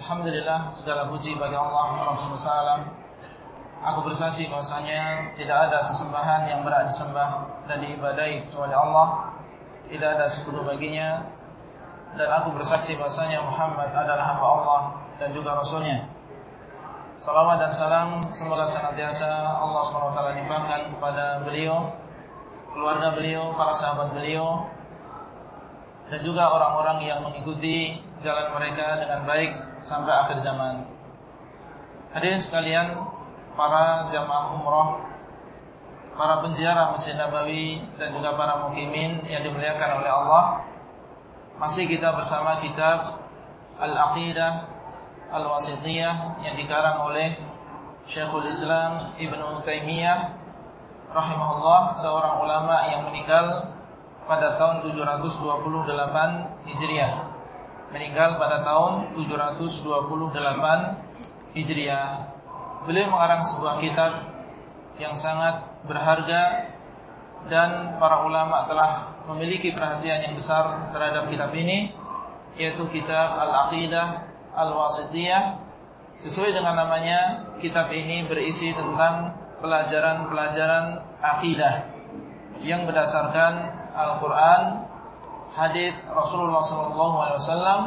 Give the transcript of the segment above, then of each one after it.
Alhamdulillah segala puji bagi Allah Rasulullah Aku bersaksi bahasanya Tidak ada sesembahan yang berat disembah Dan diibadai kecuali Allah. Tidak ada sekutu baginya. Dan aku bersaksi bahasanya Muhammad adalah hamba Allah Dan juga Rasulnya. Salawat dan salam Semoga senantiasa Allah SWT limpahkan kepada beliau Keluarga beliau, para sahabat beliau Dan juga orang-orang yang mengikuti Jalan mereka dengan baik sampai akhir zaman. Hadirin sekalian, para jamaah umrah, para penziarah Masjid Nabawi dan juga para mukimin yang dimuliakan oleh Allah, masih kita bersama kitab Al-Aqidah Al-Wasithiyah yang dikarang oleh Syekhul Islam Ibn Taymiyah rahimahullah, seorang ulama yang meninggal pada tahun 728 Hijriah meninggal pada tahun 728 Hijriah. Beliau mengarang sebuah kitab yang sangat berharga dan para ulama telah memiliki perhatian yang besar terhadap kitab ini yaitu kitab Al-Aqidah Al-Wasithiyah. Sesuai dengan namanya, kitab ini berisi tentang pelajaran-pelajaran akidah yang berdasarkan Al-Qur'an hadis Rasulullah SAW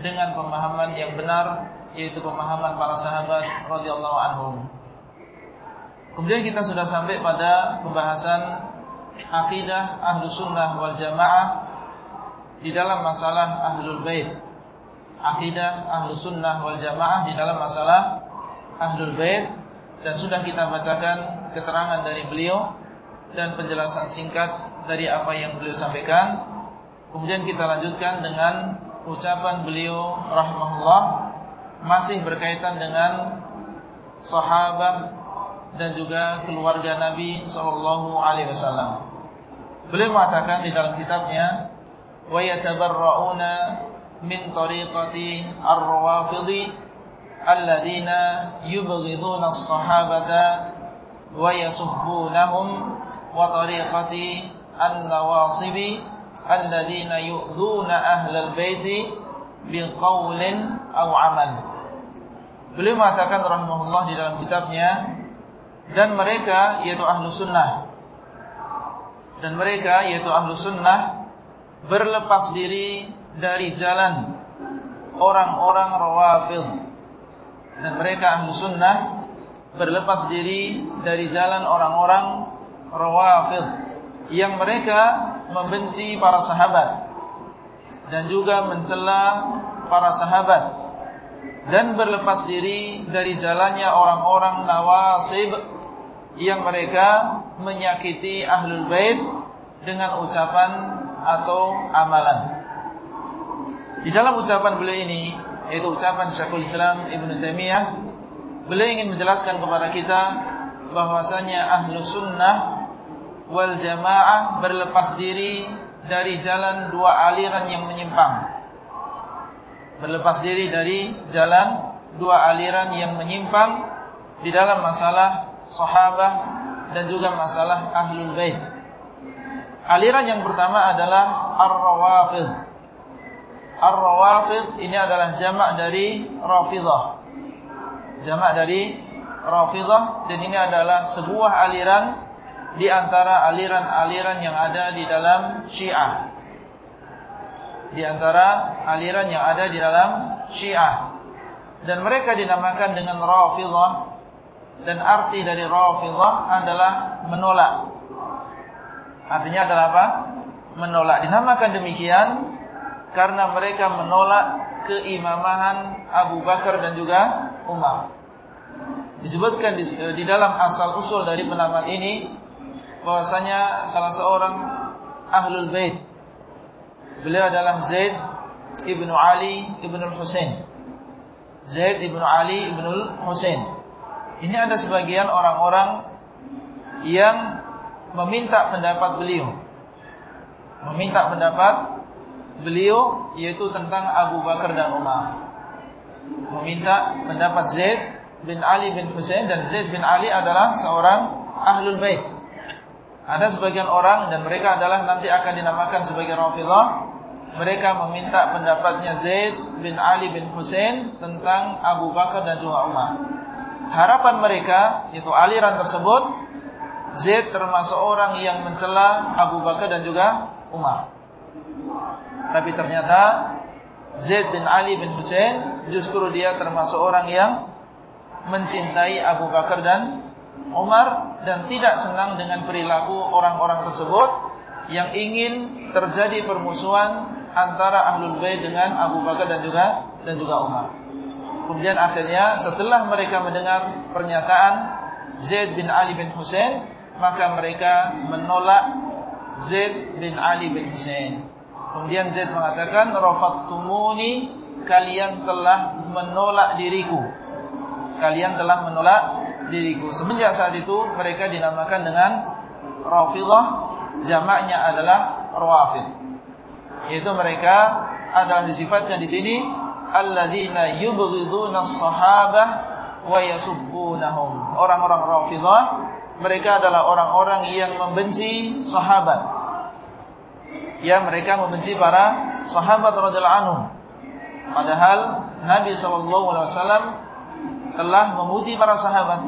dengan pemahaman yang benar yaitu pemahaman para sahabat radhiyallahu anhum. Kemudian kita sudah sampai pada pembahasan akidah ahlu sunnah wal jamaah di dalam masalah ahlul bait. Akidah ahlu sunnah wal jamaah di dalam masalah ahlul bait dan sudah kita bacakan keterangan dari beliau dan penjelasan singkat dari apa yang beliau sampaikan. Kemudian kita lanjutkan dengan ucapan beliau rahimahullah masih berkaitan dengan sahabat dan juga keluarga Nabi sallallahu alaihi wasallam. Beliau mengatakan di dalam kitabnya wa yatabarrauna min tariqati ar-rawafidhi alladhina yubghiduna as-sahabata wa yasubbunahum wa tariqati an-nawasibi alladzina yu'dzuna ahlal baiti biqaulin aw amal. Beliau mengatakan rahimahullah di dalam kitabnya dan mereka yaitu ahlu sunnah. Dan mereka yaitu ahlu sunnah berlepas diri dari jalan orang-orang rawafid. Dan mereka ahlu sunnah berlepas diri dari jalan orang-orang rawafid. Yang mereka membenci para sahabat dan juga mencela para sahabat dan berlepas diri dari jalannya orang-orang nawasib yang mereka menyakiti ahlul bait dengan ucapan atau amalan. Di dalam ucapan beliau ini, yaitu ucapan Syekhul Islam Ibn Taimiyah, beliau ingin menjelaskan kepada kita bahwasanya ahlu sunnah wal jamaah berlepas diri dari jalan dua aliran yang menyimpang. Berlepas diri dari jalan dua aliran yang menyimpang di dalam masalah sahabat dan juga masalah ahlul bait. Aliran yang pertama adalah ar-rawafid. Ar-rawafid ini adalah jamak dari rafidah. Jamak dari rafidah dan ini adalah sebuah aliran di antara aliran-aliran yang ada di dalam Syiah. Di antara aliran yang ada di dalam Syiah. Dan mereka dinamakan dengan Rafidah dan arti dari Rafidah adalah menolak. Artinya adalah apa? Menolak. Dinamakan demikian karena mereka menolak keimamahan Abu Bakar dan juga Umar. Disebutkan di, di dalam asal usul dari penamaan ini bahwasanya salah seorang ahlul bait beliau adalah Zaid ibnu Ali ibnu Husain Zaid ibn Ali ibn Husain. Ini ada sebagian orang-orang yang meminta pendapat beliau. Meminta pendapat beliau yaitu tentang Abu Bakar dan Umar. Meminta pendapat Zaid bin Ali bin Husain dan Zaid bin Ali adalah seorang ahlul bait. Ada sebagian orang dan mereka adalah nanti akan dinamakan sebagai Rafidhah mereka meminta pendapatnya Zaid bin Ali bin Hussein tentang Abu Bakar dan juga Umar. Harapan mereka, yaitu aliran tersebut, Zaid termasuk orang yang mencela Abu Bakar dan juga Umar. Tapi ternyata Zaid bin Ali bin Hussein justru dia termasuk orang yang mencintai Abu Bakar dan Umar dan tidak senang dengan perilaku orang-orang tersebut yang ingin terjadi permusuhan antara Ahlul Bait dengan Abu Bakar dan juga dan juga Umar. Kemudian akhirnya setelah mereka mendengar pernyataan Zaid bin Ali bin Hussein, maka mereka menolak Zaid bin Ali bin Hussein. Kemudian Zaid mengatakan, "Rafattumuni, kalian telah menolak diriku." Kalian telah menolak diriku. Semenjak saat itu mereka dinamakan dengan Rafidhah, jamaknya adalah Rawafid. Yaitu mereka adalah disifatkan di sini alladzina yubghiduna as-sahabah wa yasubbunahum. Orang-orang rafidhah mereka adalah orang-orang yang membenci sahabat. Ya mereka membenci para sahabat radhiyallahu anhum. Padahal Nabi sallallahu alaihi wasallam telah memuji para sahabat.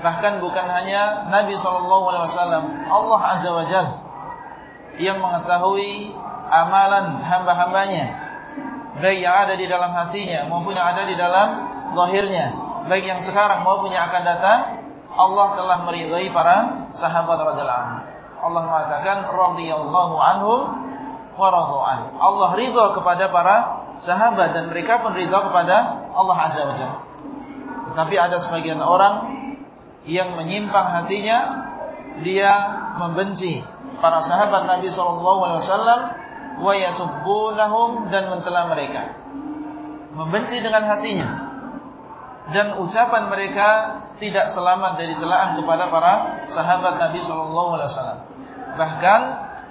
Bahkan bukan hanya Nabi wasallam Allah azza wajalla yang mengetahui amalan hamba-hambanya. Baik yang ada di dalam hatinya maupun yang ada di dalam zahirnya. Baik yang sekarang maupun yang akan datang Allah telah meridai para sahabat anhu. Allah mengatakan radhiyallahu anhum wa radhu'an Allah ridha kepada para sahabat dan mereka pun ridha kepada Allah azza wajalla tapi ada sebagian orang yang menyimpang hatinya dia membenci para sahabat Nabi wasallam wa yasubbunahum dan mencela mereka. Membenci dengan hatinya. Dan ucapan mereka tidak selamat dari celaan kepada para sahabat Nabi wasallam. Bahkan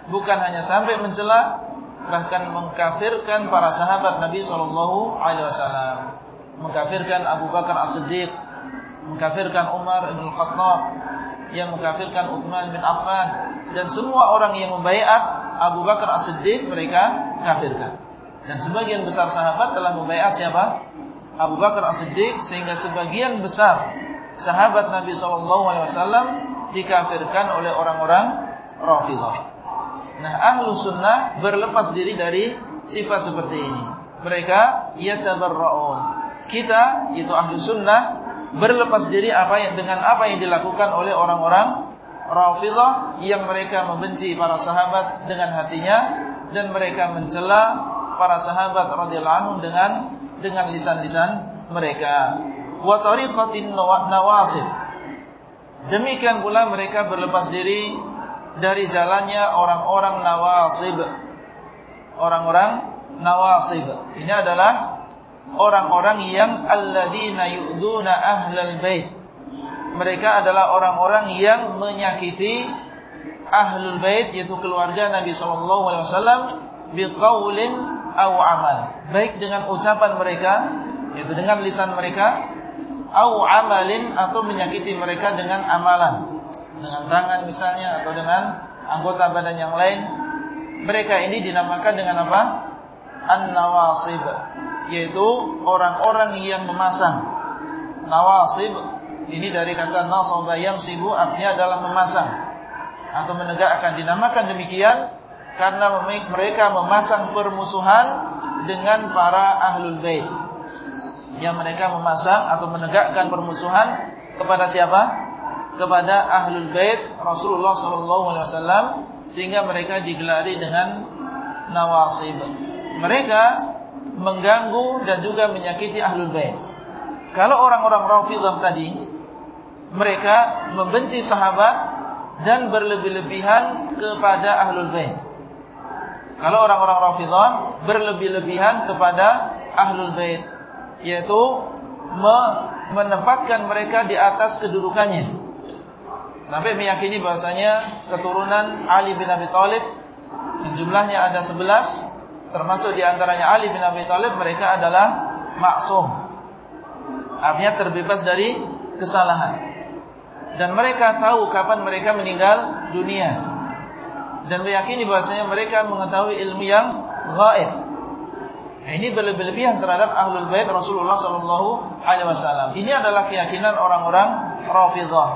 bukan hanya sampai mencela, bahkan mengkafirkan para sahabat Nabi sallallahu alaihi wasallam. Mengkafirkan Abu Bakar As-Siddiq, mengkafirkan Umar bin Khattab, yang mengkafirkan Uthman bin Affan dan semua orang yang membaiat Abu Bakar As-Siddiq mereka kafirkan. Dan sebagian besar sahabat telah membaiat siapa? Abu Bakar As-Siddiq sehingga sebagian besar sahabat Nabi SAW dikafirkan oleh orang-orang Rafidah. Nah, ahlu sunnah berlepas diri dari sifat seperti ini. Mereka yatabarra'un. Kita, itu ahlu sunnah, berlepas diri apa yang dengan apa yang dilakukan oleh orang-orang Rafidah yang mereka membenci para sahabat dengan hatinya dan mereka mencela para sahabat radhiyallahu anhum dengan dengan lisan-lisan mereka. Wa tariqatin nawasib. Demikian pula mereka berlepas diri dari jalannya orang-orang nawasib. Orang-orang nawasib. Ini adalah orang-orang yang alladzina yu'duna ahlal bait. Mereka adalah orang-orang yang menyakiti ahlul bait yaitu keluarga Nabi sallallahu alaihi wasallam biqaulin aw amal. Baik dengan ucapan mereka yaitu dengan lisan mereka aw amalin atau menyakiti mereka dengan amalan. Dengan tangan misalnya atau dengan anggota badan yang lain. Mereka ini dinamakan dengan apa? An-nawasib yaitu orang-orang yang memasang nawasib ini dari kata nasaba yang sibu artinya adalah memasang atau menegakkan dinamakan demikian karena mereka memasang permusuhan dengan para ahlul bait. Yang mereka memasang atau menegakkan permusuhan kepada siapa? Kepada ahlul bait Rasulullah sallallahu alaihi wasallam sehingga mereka digelari dengan nawasib. Mereka mengganggu dan juga menyakiti ahlul bait. Kalau orang-orang Rafidhah tadi mereka membenci sahabat dan berlebih-lebihan kepada ahlul bait. Kalau orang-orang Rafidhah berlebih-lebihan kepada ahlul bait, yaitu menempatkan mereka di atas kedudukannya. Sampai meyakini bahasanya keturunan Ali bin Abi Thalib yang jumlahnya ada 11 termasuk di antaranya Ali bin Abi Thalib mereka adalah maksum. Artinya terbebas dari kesalahan. Dan mereka tahu kapan mereka meninggal dunia. Dan meyakini bahasanya mereka mengetahui ilmu yang gaib. Nah, ini berlebihan terhadap ahlul bait Rasulullah sallallahu alaihi wasallam. Ini adalah keyakinan orang-orang Rafidhah.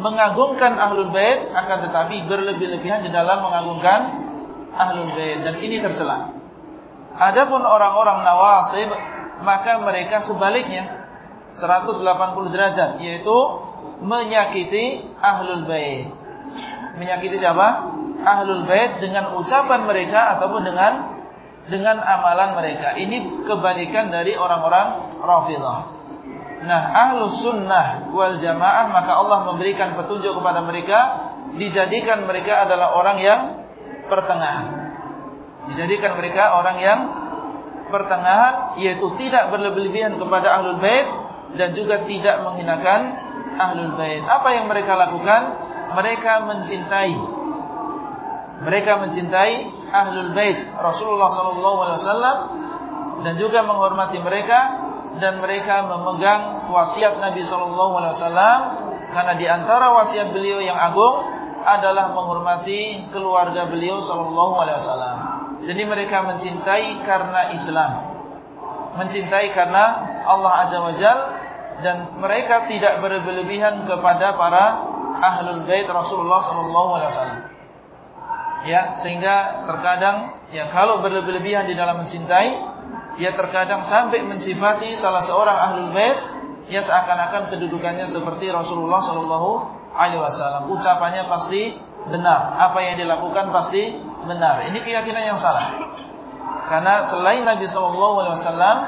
Mengagungkan ahlul bait akan tetapi berlebih-lebihan di dalam mengagungkan ahlul bait dan ini tercela. Adapun orang-orang Nawasib maka mereka sebaliknya 180 derajat yaitu menyakiti ahlul bait. Menyakiti siapa? Ahlul bait dengan ucapan mereka ataupun dengan dengan amalan mereka. Ini kebalikan dari orang-orang Rafidhah. Nah, ahlus sunnah wal jamaah maka Allah memberikan petunjuk kepada mereka dijadikan mereka adalah orang yang pertengahan. Dijadikan mereka orang yang pertengahan yaitu tidak berlebihan kepada ahlul bait dan juga tidak menghinakan ahlul bait. Apa yang mereka lakukan? Mereka mencintai. Mereka mencintai ahlul bait Rasulullah sallallahu alaihi wasallam dan juga menghormati mereka dan mereka memegang wasiat Nabi sallallahu alaihi wasallam karena di antara wasiat beliau yang agung adalah menghormati keluarga beliau sallallahu alaihi wasallam. Jadi mereka mencintai karena Islam. Mencintai karena Allah azza wajalla dan mereka tidak berlebihan kepada para ahlul bait Rasulullah sallallahu alaihi wasallam. Ya, sehingga terkadang ya kalau berlebihan di dalam mencintai, ya terkadang sampai mensifati salah seorang ahlul bait ya seakan-akan kedudukannya seperti Rasulullah sallallahu alaihi wasallam. Ucapannya pasti benar, apa yang dilakukan pasti benar. Ini keyakinan yang salah. Karena selain Nabi wasallam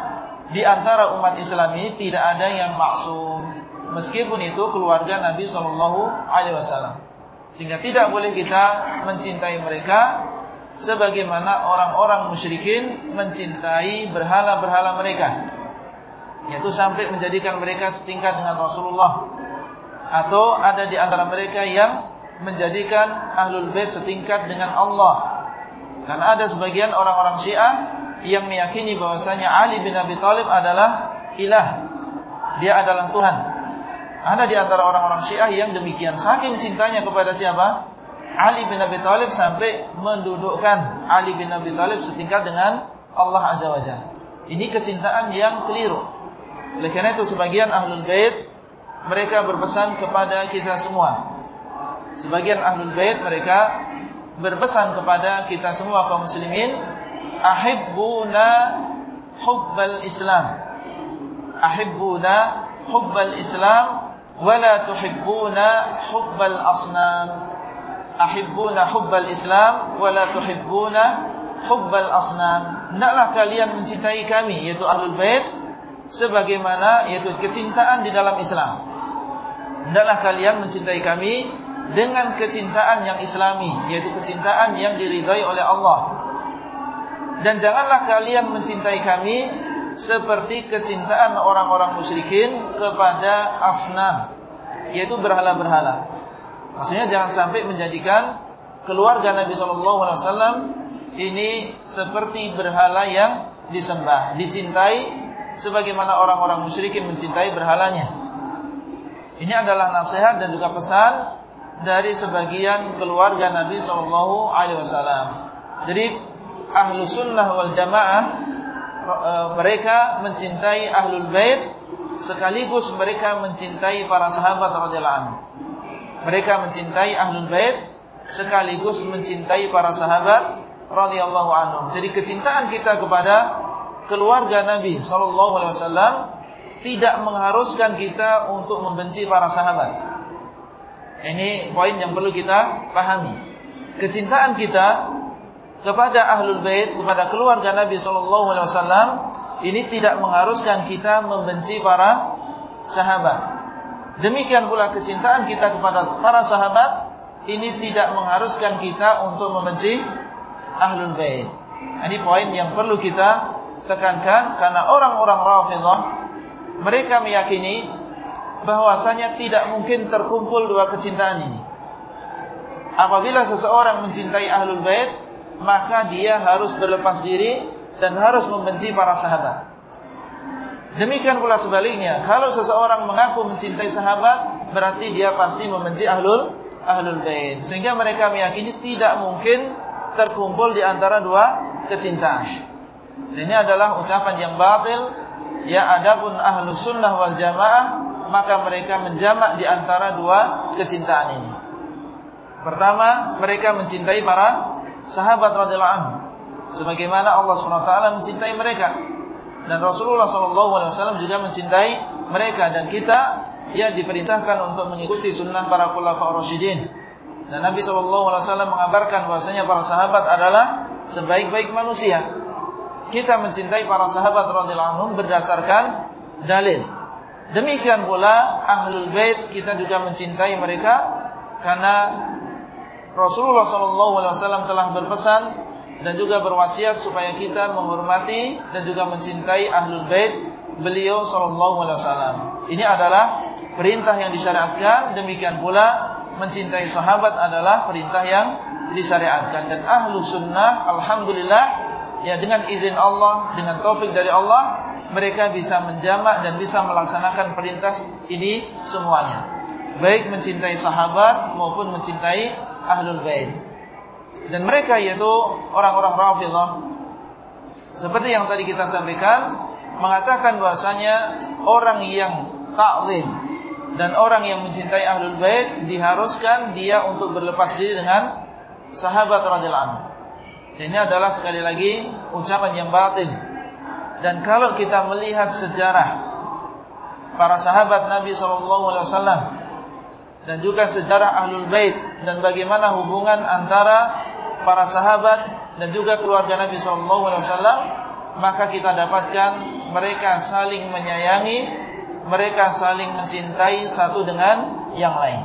di antara umat Islam ini tidak ada yang maksum meskipun itu keluarga Nabi wasallam. Sehingga tidak boleh kita mencintai mereka sebagaimana orang-orang musyrikin mencintai berhala-berhala mereka. Yaitu sampai menjadikan mereka setingkat dengan Rasulullah atau ada di antara mereka yang menjadikan ahlul bait setingkat dengan Allah. Karena ada sebagian orang-orang Syiah yang meyakini bahwasanya Ali bin Abi Thalib adalah ilah. Dia adalah Tuhan. Ada di antara orang-orang Syiah yang demikian saking cintanya kepada siapa? Ali bin Abi Thalib sampai mendudukkan Ali bin Abi Thalib setingkat dengan Allah Azza wa Jalla. Ini kecintaan yang keliru. Oleh karena itu sebagian Ahlul Bait mereka berpesan kepada kita semua. Sebagian Ahlul Bait mereka berpesan kepada kita semua kaum muslimin ahibbuna hubbal Islam. Ahibbuna hubbal Islam wala tuhibbuna hubbal asnam. Ahibbuna hubbal Islam wala tuhibbuna hubbal asnam. Hendaklah kalian mencintai kami yaitu ahlul bait sebagaimana yaitu kecintaan di dalam Islam. Hendaklah kalian mencintai kami dengan kecintaan yang islami yaitu kecintaan yang diridhai oleh Allah dan janganlah kalian mencintai kami seperti kecintaan orang-orang musyrikin kepada asnam, yaitu berhala-berhala. Maksudnya jangan sampai menjadikan keluarga Nabi SAW ini seperti berhala yang disembah, dicintai sebagaimana orang-orang musyrikin mencintai berhalanya. Ini adalah nasihat dan juga pesan dari sebagian keluarga Nabi SAW. Jadi ahlu sunnah wal jamaah e, mereka mencintai ahlul bait sekaligus mereka mencintai para sahabat radhiyallahu anhu. Mereka mencintai ahlul bait sekaligus mencintai para sahabat radhiyallahu anhu. Jadi kecintaan kita kepada keluarga Nabi sallallahu alaihi wasallam tidak mengharuskan kita untuk membenci para sahabat. Ini poin yang perlu kita pahami. Kecintaan kita kepada ahlul bait kepada keluarga Nabi sallallahu alaihi wasallam ini tidak mengharuskan kita membenci para sahabat. Demikian pula kecintaan kita kepada para sahabat ini tidak mengharuskan kita untuk membenci ahlul bait. Ini poin yang perlu kita tekankan karena orang-orang Rafidhah mereka meyakini bahwasanya tidak mungkin terkumpul dua kecintaan ini. Apabila seseorang mencintai ahlul bait, maka dia harus berlepas diri dan harus membenci para sahabat. Demikian pula sebaliknya, kalau seseorang mengaku mencintai sahabat, berarti dia pasti membenci ahlul ahlul bait. Sehingga mereka meyakini tidak mungkin terkumpul di antara dua kecintaan. Ini adalah ucapan yang batil. Ya adapun ahlus sunnah wal jamaah, maka mereka menjamak di antara dua kecintaan ini. Pertama, mereka mencintai para sahabat radhiyallahu anhu sebagaimana Allah taala mencintai mereka. Dan Rasulullah wasallam juga mencintai mereka dan kita ya diperintahkan untuk mengikuti sunnah para khulafaur rasyidin. Dan Nabi wasallam mengabarkan bahwasanya para sahabat adalah sebaik-baik manusia. Kita mencintai para sahabat radhiyallahu anhum berdasarkan dalil. Demikian pula ahlul bait kita juga mencintai mereka karena Rasulullah SAW telah berpesan dan juga berwasiat supaya kita menghormati dan juga mencintai ahlul bait beliau SAW. Ini adalah perintah yang disyariatkan. Demikian pula mencintai sahabat adalah perintah yang disyariatkan. Dan ahlu sunnah, alhamdulillah, ya dengan izin Allah, dengan taufik dari Allah, mereka bisa menjamak dan bisa melaksanakan perintah ini semuanya. Baik mencintai sahabat maupun mencintai ahlul bait. Dan mereka yaitu orang-orang Rafidhah seperti yang tadi kita sampaikan mengatakan bahasanya orang yang ta'zim dan orang yang mencintai ahlul bait diharuskan dia untuk berlepas diri dengan sahabat radhiyallahu anhu. Ini adalah sekali lagi ucapan yang batin. Dan kalau kita melihat sejarah para sahabat Nabi wasallam dan juga sejarah Ahlul Bait dan bagaimana hubungan antara para sahabat dan juga keluarga Nabi wasallam maka kita dapatkan mereka saling menyayangi mereka saling mencintai satu dengan yang lain.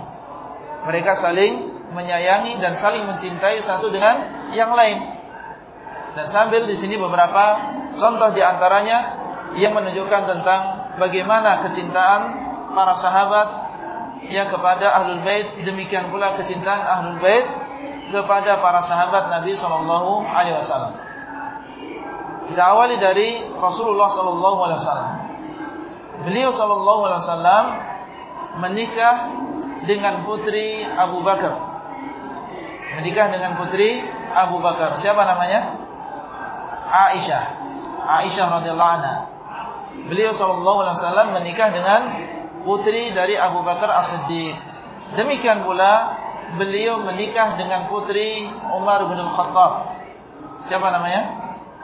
Mereka saling menyayangi dan saling mencintai satu dengan yang lain. Dan sambil di sini beberapa contoh di antaranya yang menunjukkan tentang bagaimana kecintaan para sahabat yang kepada ahlul bait demikian pula kecintaan ahlul bait kepada para sahabat Nabi sallallahu alaihi wasallam. Kita awali dari Rasulullah sallallahu alaihi wasallam. Beliau sallallahu alaihi wasallam menikah dengan putri Abu Bakar. Menikah dengan putri Abu Bakar. Siapa namanya? Aisyah. Aisyah radhiyallahu anha. Beliau sallallahu alaihi wasallam menikah dengan putri dari Abu Bakar As-Siddiq. Demikian pula beliau menikah dengan putri Umar bin Al-Khattab. Siapa namanya?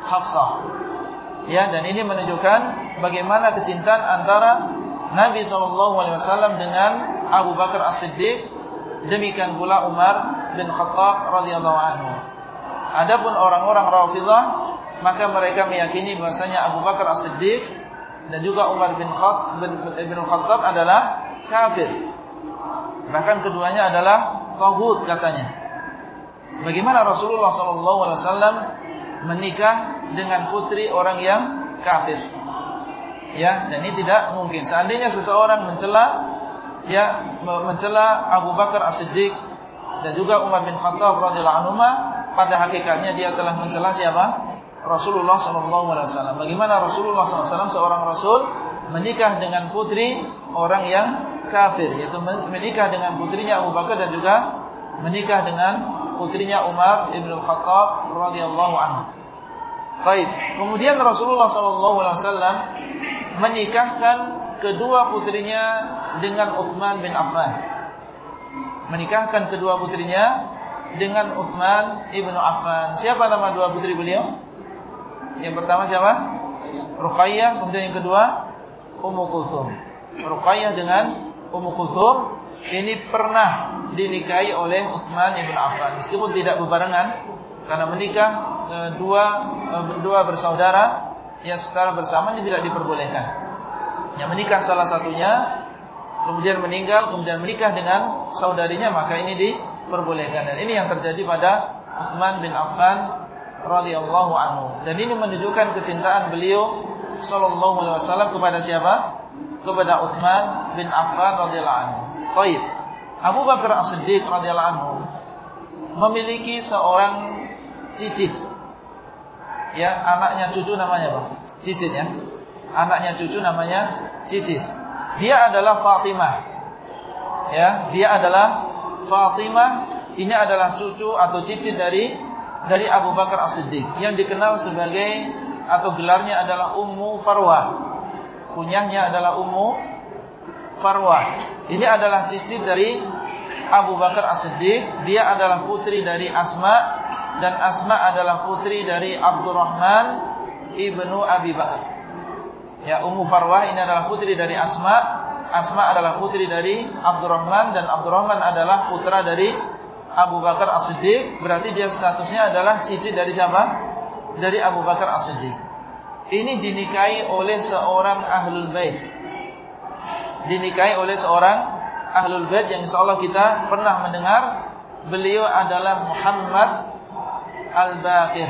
Hafsah. Ya, dan ini menunjukkan bagaimana kecintaan antara Nabi SAW dengan Abu Bakar As-Siddiq. Demikian pula Umar bin Khattab radhiyallahu anhu. Adapun orang-orang Rafidhah, maka mereka meyakini bahasanya Abu Bakar As-Siddiq dan juga Umar bin Khattab adalah kafir. Bahkan keduanya adalah tauhid katanya. Bagaimana Rasulullah SAW menikah dengan putri orang yang kafir? Ya, dan ini tidak mungkin. Seandainya seseorang mencela ya mencela Abu Bakar As-Siddiq dan juga Umar bin Khattab radhiyallahu anhu, pada hakikatnya dia telah mencela siapa? Rasulullah SAW. Bagaimana Rasulullah SAW seorang Rasul menikah dengan putri orang yang kafir, yaitu menikah dengan putrinya Abu Bakar dan juga menikah dengan putrinya Umar ibn Khattab radhiyallahu anhu. Baik, kemudian Rasulullah SAW menikahkan kedua putrinya dengan Uthman bin Affan. Menikahkan kedua putrinya dengan Uthman ibn Affan. Siapa nama dua putri beliau? Yang pertama siapa? Ruqayyah, kemudian yang kedua Ummu Kulthum. Ruqayyah dengan Ummu Kulthum ini pernah dinikahi oleh Utsman bin Affan meskipun tidak berbarengan karena menikah e, dua e, dua bersaudara yang secara bersama ini tidak diperbolehkan. Yang menikah salah satunya kemudian meninggal kemudian menikah dengan saudarinya maka ini diperbolehkan dan ini yang terjadi pada Utsman bin Affan radhiyallahu anhu. Dan ini menunjukkan kecintaan beliau sallallahu alaihi wasallam kepada siapa? kepada Uthman bin Affan radhiyallahu anhu. Baik. Abu Bakar As-Siddiq radhiyallahu anhu memiliki seorang cicit. Ya, anaknya cucu namanya apa? Cicit ya. Anaknya cucu namanya cicit. Dia adalah Fatimah. Ya, dia adalah Fatimah. Ini adalah cucu atau cicit dari dari Abu Bakar As-Siddiq yang dikenal sebagai atau gelarnya adalah Ummu Farwah. Kunyahnya adalah Ummu Farwah. Ini adalah cicit dari Abu Bakar As-Siddiq. Dia adalah putri dari Asma dan Asma adalah putri dari Abdurrahman ibnu Abi Bakar. Ya, Ummu Farwah ini adalah putri dari Asma. Asma adalah putri dari Abdurrahman dan Abdurrahman adalah putra dari Abu Bakar As-Siddiq. Berarti dia statusnya adalah cici dari siapa? Dari Abu Bakar As-Siddiq. Ini dinikahi oleh seorang ahlul bait. Dinikahi oleh seorang ahlul bait yang insyaallah kita pernah mendengar beliau adalah Muhammad Al-Baqir.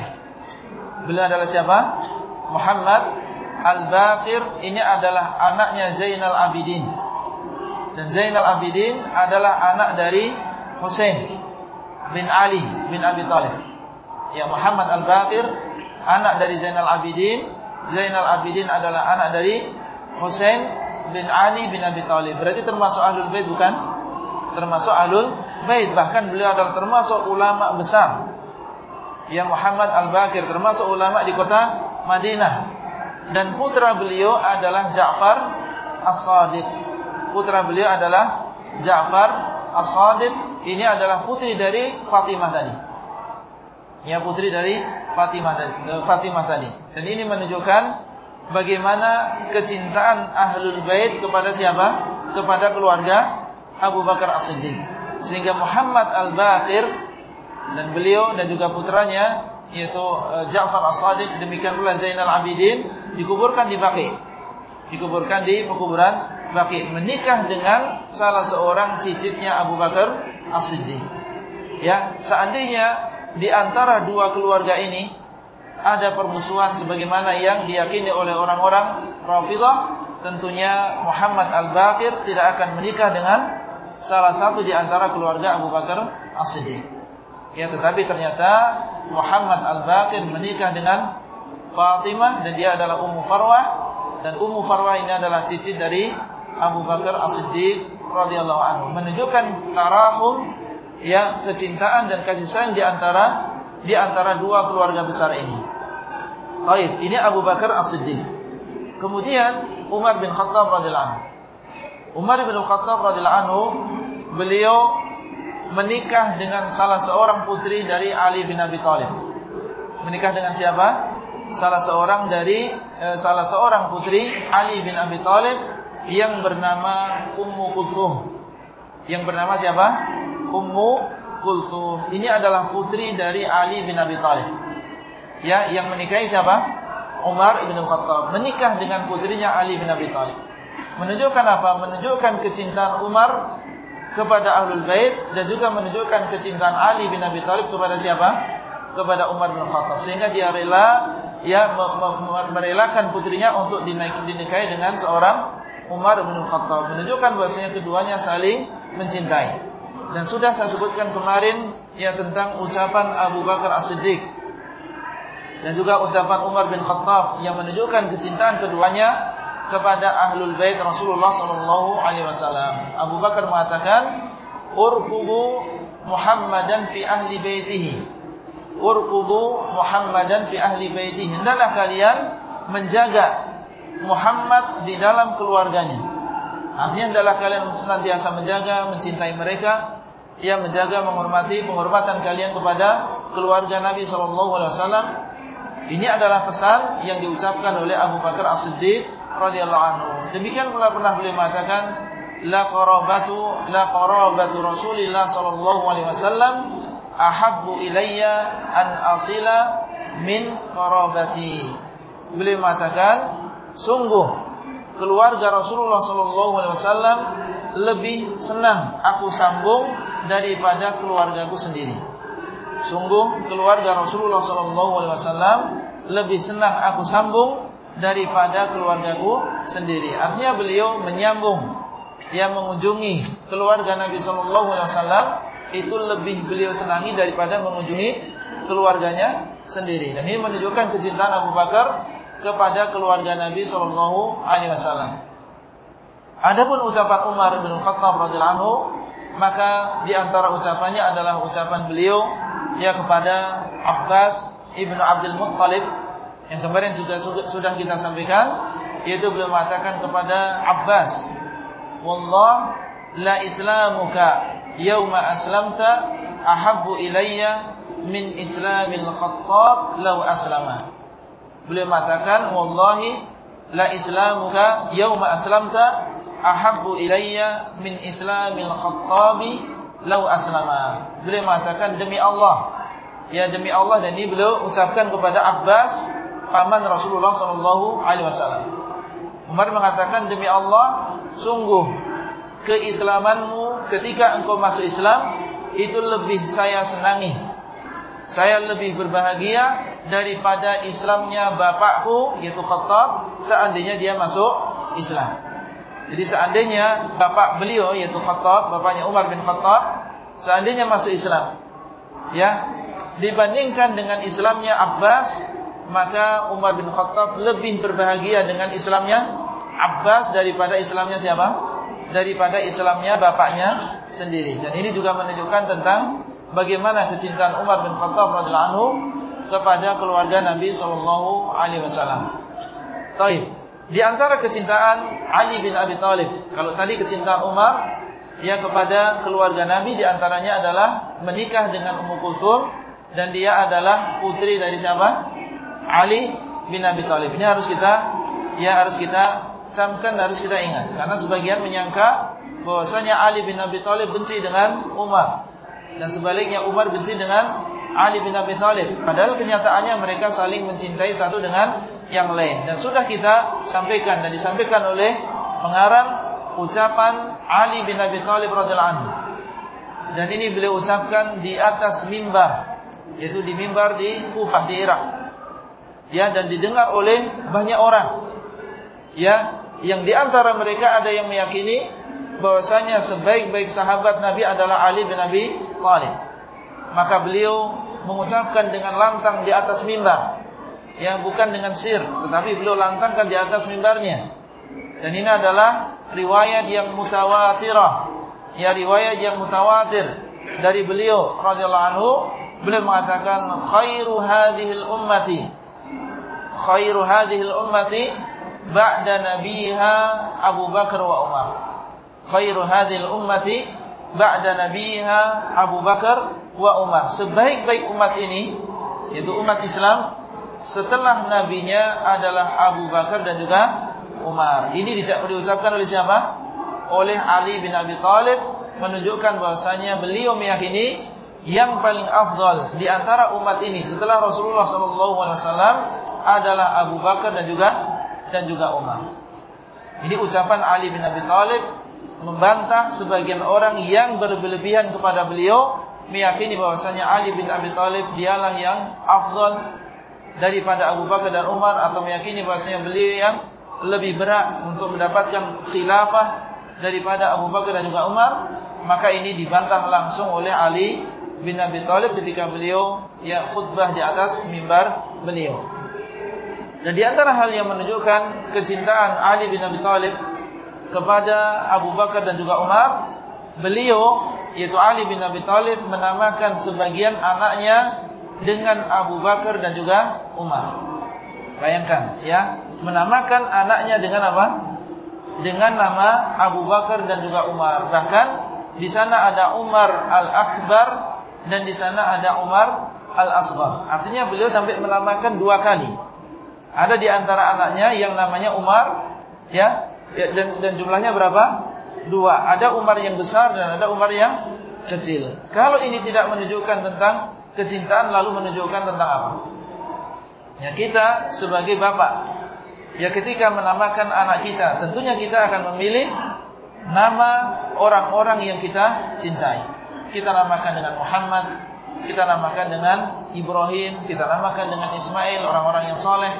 Beliau adalah siapa? Muhammad Al-Baqir ini adalah anaknya Zainal Abidin. Dan Zainal Abidin adalah anak dari Hussein bin Ali bin Abi Talib. Ya Muhammad Al-Baqir anak dari Zainal Abidin. Zainal Abidin adalah anak dari Hussein bin Ali bin Abi Talib. Berarti termasuk Ahlul Bait bukan? Termasuk Ahlul Bait. Bahkan beliau adalah termasuk ulama besar yang Muhammad Al-Bakir termasuk ulama di kota Madinah dan putra beliau adalah Ja'far As-Sadiq putra beliau adalah Ja'far As-Sadiq ini adalah putri dari Fatimah tadi. Ya putri dari Fatimah tadi eh, Fatimah tadi. Dan ini menunjukkan bagaimana kecintaan Ahlul Bait kepada siapa? Kepada keluarga Abu Bakar As-Siddiq. Sehingga Muhammad Al-Bakir dan beliau dan juga putranya yaitu eh, Ja'far As-Sadiq demikian pula Zainal Abidin dikuburkan di Baqi. Dikuburkan di pekuburan Baqi menikah dengan salah seorang cicitnya Abu Bakar As-Siddiq. Ya, seandainya di antara dua keluarga ini ada permusuhan sebagaimana yang diyakini oleh orang-orang Rafidhah, tentunya Muhammad Al-Baqir tidak akan menikah dengan salah satu di antara keluarga Abu Bakar As-Siddiq. Ya tetapi ternyata Muhammad Al-Baqir menikah dengan Fatimah dan dia adalah Ummu Farwah dan Ummu Farwah ini adalah cici dari Abu Bakar As-Siddiq radhiyallahu anhu menunjukkan tarahum ya kecintaan dan kasih sayang di antara di antara dua keluarga besar ini. Baik, ini Abu Bakar As-Siddiq. Kemudian Umar bin Khattab radhiyallahu anhu. Umar bin Khattab radhiyallahu anhu beliau menikah dengan salah seorang putri dari Ali bin Abi Thalib. Menikah dengan siapa? Salah seorang dari eh, salah seorang putri Ali bin Abi Thalib yang bernama Ummu Kulthum. Yang bernama siapa? Ummu Kulthum. Ini adalah putri dari Ali bin Abi Thalib. Ya, yang menikahi siapa? Umar bin Khattab. Menikah dengan putrinya Ali bin Abi Thalib. Menunjukkan apa? Menunjukkan kecintaan Umar kepada Ahlul Bait dan juga menunjukkan kecintaan Ali bin Abi Thalib kepada siapa? Kepada Umar bin Khattab. Sehingga dia rela ya merelakan putrinya untuk dinikahi dengan seorang Umar bin Khattab. Menunjukkan bahasanya keduanya saling mencintai. Dan sudah saya sebutkan kemarin ya tentang ucapan Abu Bakar As-Siddiq dan juga ucapan Umar bin Khattab yang menunjukkan kecintaan keduanya kepada ahlul bait Rasulullah sallallahu alaihi wasallam. Abu Bakar mengatakan, "Urqubu Muhammadan fi ahli baitihi." Urqubu Muhammadan fi ahli baitihi. Hendaklah kalian menjaga Muhammad di dalam keluarganya. Artinya hendaklah kalian senantiasa menjaga, mencintai mereka, ya menjaga, menghormati penghormatan kalian kepada keluarga Nabi sallallahu alaihi wasallam. Ini adalah pesan yang diucapkan oleh Abu Bakar As-Siddiq radhiyallahu anhu. Demikian pula pernah beliau mengatakan la qarabatu la qarabatu Rasulillah sallallahu alaihi wasallam ahabbu ilayya an asila min qarabati. Beliau mengatakan sungguh keluarga Rasulullah sallallahu alaihi wasallam lebih senang aku sambung daripada keluargaku sendiri. Sungguh keluarga Rasulullah sallallahu alaihi wasallam lebih senang aku sambung daripada keluargaku sendiri. Artinya beliau menyambung yang mengunjungi keluarga Nabi sallallahu alaihi wasallam itu lebih beliau senangi daripada mengunjungi keluarganya sendiri. Dan ini menunjukkan kecintaan Abu Bakar kepada keluarga Nabi sallallahu alaihi wasallam. Adapun ucapan Umar bin Khattab radhiyallahu anhu, maka di antara ucapannya adalah ucapan beliau ya kepada Abbas ibnu Abdul Muttalib yang kemarin sudah sudah kita sampaikan yaitu beliau mengatakan kepada Abbas wallah la islamuka yauma aslamta ahabbu ilayya min islamil khattab law aslama beliau mengatakan wallahi la islamuka yauma aslamta ahabbu ilayya min islamil khattabi law aslama. Beliau mengatakan demi Allah. Ya demi Allah dan ini beliau ucapkan kepada Abbas paman Rasulullah sallallahu alaihi wasallam. Umar mengatakan demi Allah sungguh keislamanmu ketika engkau masuk Islam itu lebih saya senangi. Saya lebih berbahagia daripada Islamnya bapakku yaitu Khattab seandainya dia masuk Islam jadi seandainya bapak beliau yaitu Khattab bapaknya Umar bin Khattab seandainya masuk Islam ya dibandingkan dengan Islamnya Abbas maka Umar bin Khattab lebih berbahagia dengan Islamnya Abbas daripada Islamnya siapa? daripada Islamnya bapaknya sendiri. Dan ini juga menunjukkan tentang bagaimana kecintaan Umar bin Khattab radhiyallahu anhu kepada keluarga Nabi sallallahu alaihi wasallam. Baik. Di antara kecintaan Ali bin Abi Thalib, kalau tadi kecintaan Umar ya kepada keluarga Nabi di antaranya adalah menikah dengan Ummu Kulthum dan dia adalah putri dari siapa? Ali bin Abi Thalib. Ini harus kita ya harus kita camkan harus kita ingat karena sebagian menyangka bahwasanya Ali bin Abi Thalib benci dengan Umar dan sebaliknya Umar benci dengan Ali bin Abi Thalib. Padahal kenyataannya mereka saling mencintai satu dengan yang lain. Dan sudah kita sampaikan dan disampaikan oleh pengarang ucapan Ali bin Abi Thalib radhiyallahu anhu. Dan ini beliau ucapkan di atas mimbar yaitu di mimbar di Kufah di Irak ya dan didengar oleh banyak orang. Ya yang di antara mereka ada yang meyakini bahwasanya sebaik-baik sahabat Nabi adalah Ali bin Abi Thalib. Maka beliau mengucapkan dengan lantang di atas mimbar. Yang bukan dengan sir, tetapi beliau lantangkan di atas mimbarnya. Dan ini adalah riwayat yang mutawatirah. Ya riwayat yang mutawatir dari beliau radhiyallahu anhu, beliau mengatakan khairu hadhil ummati khairu hadhil ummati ba'da nabiha Abu Bakar wa Umar. Khairu hadhil ummati ba'da nabiha Abu Bakar wa Umar. Sebaik-baik umat ini yaitu umat Islam setelah nabinya adalah Abu Bakar dan juga Umar. Ini diucapkan oleh siapa? Oleh Ali bin Abi Thalib menunjukkan bahwasanya beliau meyakini yang paling afdal di antara umat ini setelah Rasulullah wasallam adalah Abu Bakar dan juga dan juga Umar. Ini ucapan Ali bin Abi Thalib membantah sebagian orang yang berlebihan kepada beliau meyakini bahwasanya Ali bin Abi Thalib dialah yang afdal daripada Abu Bakar dan Umar atau meyakini bahwasanya beliau yang lebih berat untuk mendapatkan khilafah daripada Abu Bakar dan juga Umar maka ini dibantah langsung oleh Ali bin Abi Thalib ketika beliau ya khutbah di atas mimbar beliau. Dan di antara hal yang menunjukkan kecintaan Ali bin Abi Thalib kepada Abu Bakar dan juga Umar, beliau yaitu Ali bin Abi Thalib menamakan sebagian anaknya dengan Abu Bakar dan juga Umar. Bayangkan ya, menamakan anaknya dengan apa? Dengan nama Abu Bakar dan juga Umar. Bahkan di sana ada Umar Al-Akbar dan di sana ada Umar Al-Asghar. Artinya beliau sampai menamakan dua kali. Ada di antara anaknya yang namanya Umar, ya, dan, dan jumlahnya berapa? Dua. Ada Umar yang besar dan ada Umar yang kecil. Kalau ini tidak menunjukkan tentang kecintaan, lalu menunjukkan tentang apa? Ya kita sebagai bapak, ya ketika menamakan anak kita, tentunya kita akan memilih nama orang-orang yang kita cintai. Kita namakan dengan Muhammad, kita namakan dengan Ibrahim, kita namakan dengan Ismail, orang-orang yang soleh.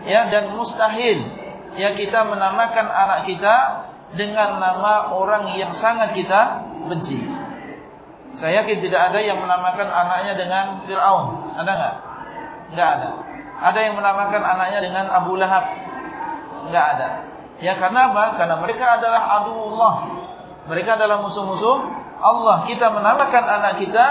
ya dan mustahil ya kita menamakan anak kita dengan nama orang yang sangat kita benci. Saya yakin tidak ada yang menamakan anaknya dengan Fir'aun. Ada enggak? Enggak ada. Ada yang menamakan anaknya dengan Abu Lahab. Enggak ada. Ya karena apa? Karena mereka adalah Allah. Mereka adalah musuh-musuh Allah. Kita menamakan anak kita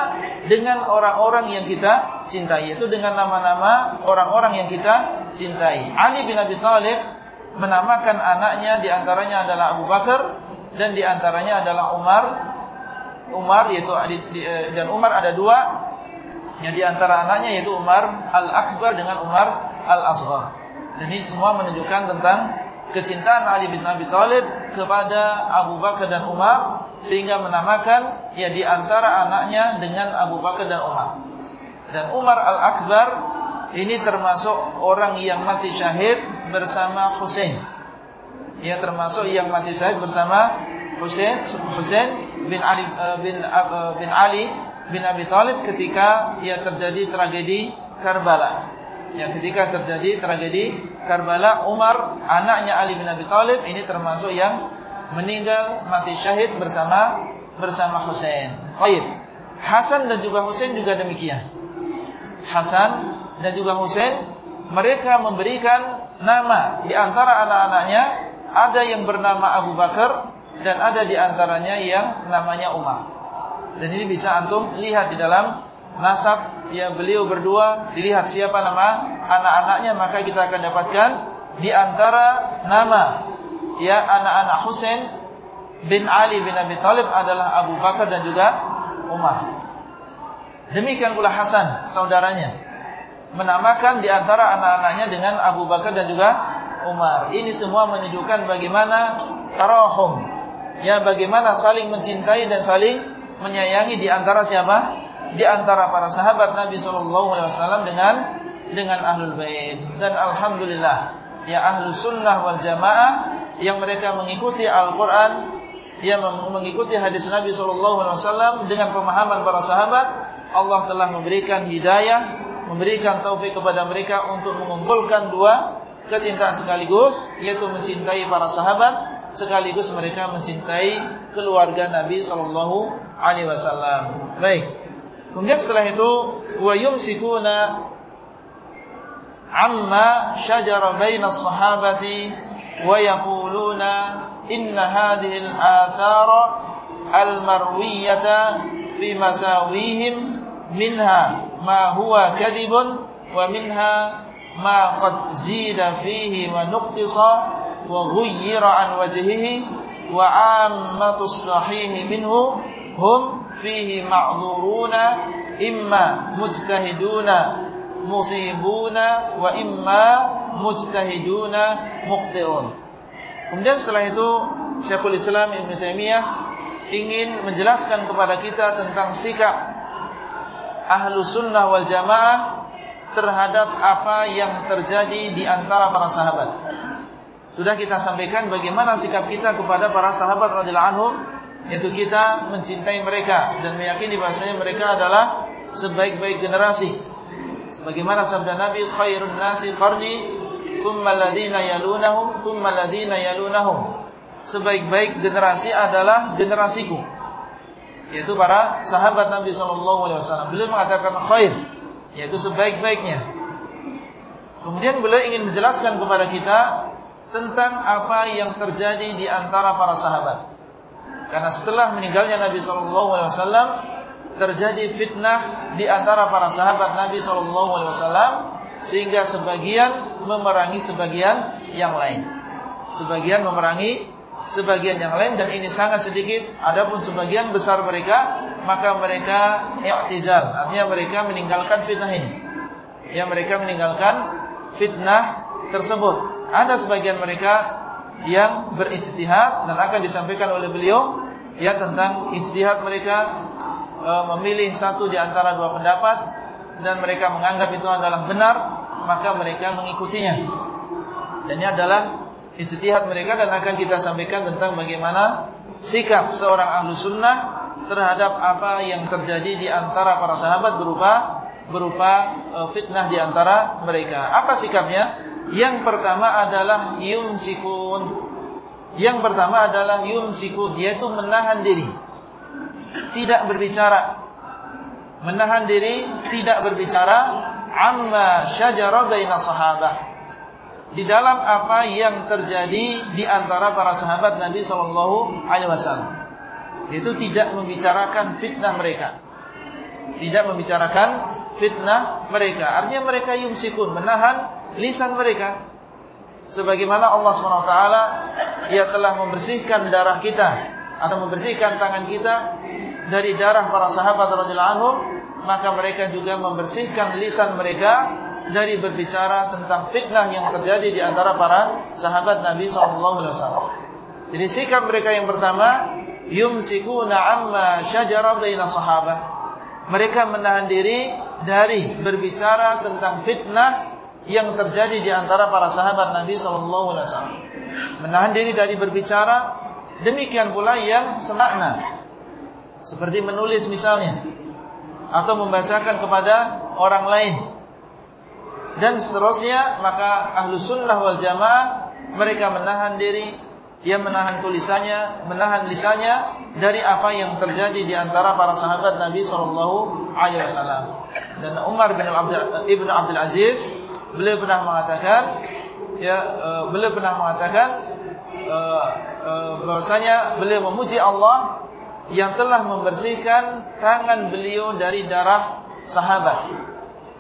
dengan orang-orang yang kita cintai. Itu dengan nama-nama orang-orang yang kita cintai. Ali bin Abi Thalib menamakan anaknya di antaranya adalah Abu Bakar dan di antaranya adalah Umar. Umar yaitu eh, dan Umar ada dua yang di antara anaknya yaitu Umar Al-Akbar dengan Umar Al-Asghar. Ini semua menunjukkan tentang kecintaan Ali bin Abi Thalib kepada Abu Bakar dan Umar sehingga menamakan ya di antara anaknya dengan Abu Bakar dan Umar. Dan Umar Al-Akbar ini termasuk orang yang mati syahid bersama Husain. Ia termasuk yang mati syahid bersama Husain, Husain bin Ali eh, bin uh, bin Ali bin Abi Thalib ketika ia terjadi tragedi Karbala. Ya ketika terjadi tragedi Karbala, Umar anaknya Ali bin Abi Thalib ini termasuk yang meninggal mati syahid bersama bersama Husain. Baik. Hasan dan juga Husain juga demikian. Hasan dan juga Husain mereka memberikan nama di antara anak-anaknya ada yang bernama Abu Bakar dan ada di antaranya yang namanya Umar. Dan ini bisa antum lihat di dalam nasab yang beliau berdua dilihat siapa nama anak-anaknya maka kita akan dapatkan di antara nama ya anak-anak Husain bin Ali bin Abi Thalib adalah Abu Bakar dan juga Umar. Demikian pula Hasan saudaranya menamakan di antara anak-anaknya dengan Abu Bakar dan juga Umar. Ini semua menunjukkan bagaimana tarahum, ya bagaimana saling mencintai dan saling menyayangi di antara siapa? Di antara para sahabat Nabi Shallallahu Alaihi Wasallam dengan dengan ahlul bait. Dan alhamdulillah, ya ahlus sunnah wal jamaah yang mereka mengikuti Al-Quran, yang mengikuti hadis Nabi Shallallahu Alaihi Wasallam dengan pemahaman para sahabat, Allah telah memberikan hidayah memberikan taufik kepada mereka untuk mengumpulkan dua kecintaan sekaligus yaitu mencintai para sahabat sekaligus mereka mencintai keluarga Nabi sallallahu alaihi wasallam. Baik. Kemudian setelah itu wa yumsikuna amma shajara bainas sahabati wa yaquluna inna hadhihi al-athara al-marwiyata fi masawihim minha ma huwa kadhibun wa minha ma qad zida fihi wa nuqtisa wa ghayyira an wajhihi wa ammatu sahih minhu hum fihi ma'dhuruna imma mujtahiduna musibuna wa imma mujtahiduna muqti'un. Kemudian setelah itu Syekhul Islam Ibn Taimiyah ingin menjelaskan kepada kita tentang sikap ahlu sunnah wal jamaah terhadap apa yang terjadi di antara para sahabat. Sudah kita sampaikan bagaimana sikap kita kepada para sahabat radhiyallahu anhum yaitu kita mencintai mereka dan meyakini bahasanya mereka adalah sebaik-baik generasi. Sebagaimana sabda Nabi khairun nasi qarni thumma alladhina yalunahum thumma alladhina yalunahum. Sebaik-baik generasi adalah generasiku yaitu para sahabat Nabi sallallahu alaihi wasallam. Beliau mengatakan khair, yaitu sebaik-baiknya. Kemudian beliau ingin menjelaskan kepada kita tentang apa yang terjadi di antara para sahabat. Karena setelah meninggalnya Nabi sallallahu alaihi wasallam terjadi fitnah di antara para sahabat Nabi sallallahu alaihi wasallam sehingga sebagian memerangi sebagian yang lain. Sebagian memerangi sebagian yang lain dan ini sangat sedikit. Adapun sebagian besar mereka maka mereka i'tizal. Artinya mereka meninggalkan fitnah ini. Ya mereka meninggalkan fitnah tersebut. Ada sebagian mereka yang berijtihad dan akan disampaikan oleh beliau ya tentang ijtihad mereka e, memilih satu di antara dua pendapat dan mereka menganggap itu adalah benar maka mereka mengikutinya. Dan ini adalah ijtihad mereka dan akan kita sampaikan tentang bagaimana sikap seorang ahlu sunnah terhadap apa yang terjadi di antara para sahabat berupa berupa e, fitnah di antara mereka. Apa sikapnya? Yang pertama adalah yumsikun. Yang pertama adalah yumsikun, yaitu menahan diri. Tidak berbicara. Menahan diri, tidak berbicara. Amma syajara baina sahabah. Di dalam apa yang terjadi di antara para sahabat Nabi SAW. Itu tidak membicarakan fitnah mereka. Tidak membicarakan fitnah mereka. Artinya mereka yumsikun, menahan lisan mereka sebagaimana Allah SWT ia telah membersihkan darah kita atau membersihkan tangan kita dari darah para sahabat anhum maka mereka juga membersihkan lisan mereka dari berbicara tentang fitnah yang terjadi di antara para sahabat Nabi SAW. Jadi sikap mereka yang pertama, yumsikuna amma syajara baina sahabat. Mereka menahan diri dari berbicara tentang fitnah yang terjadi di antara para sahabat Nabi sallallahu alaihi wasallam. Menahan diri dari berbicara, demikian pula yang semakna. Seperti menulis misalnya atau membacakan kepada orang lain. Dan seterusnya, maka ahlu sunnah wal jamaah mereka menahan diri, dia menahan tulisannya, menahan lisannya dari apa yang terjadi di antara para sahabat Nabi sallallahu alaihi wasallam. Dan Umar bin Abdul Ibn Abdul Aziz beliau pernah mengatakan ya uh, beliau pernah mengatakan uh, uh, bahwasanya beliau memuji Allah yang telah membersihkan tangan beliau dari darah sahabat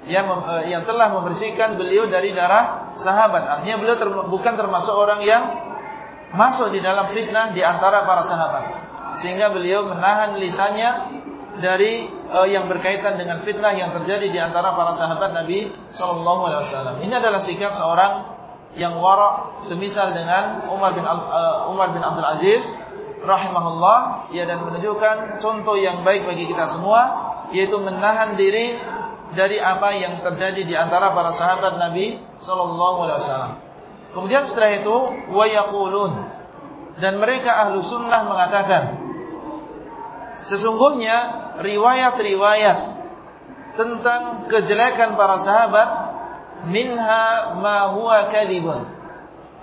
yang uh, yang telah membersihkan beliau dari darah sahabat. Artinya beliau ter bukan termasuk orang yang masuk di dalam fitnah di antara para sahabat. Sehingga beliau menahan lisannya dari uh, yang berkaitan dengan fitnah yang terjadi di antara para sahabat Nabi sallallahu alaihi wasallam. Ini adalah sikap seorang yang wara' semisal dengan Umar bin uh, Umar bin Abdul Aziz rahimahullah. Ya dan menunjukkan contoh yang baik bagi kita semua yaitu menahan diri dari apa yang terjadi di antara para sahabat Nabi sallallahu alaihi wasallam. Kemudian setelah itu wa yaqulun dan mereka ahlu sunnah mengatakan Sesungguhnya riwayat-riwayat tentang kejelekan para sahabat minha ma huwa kadhibun.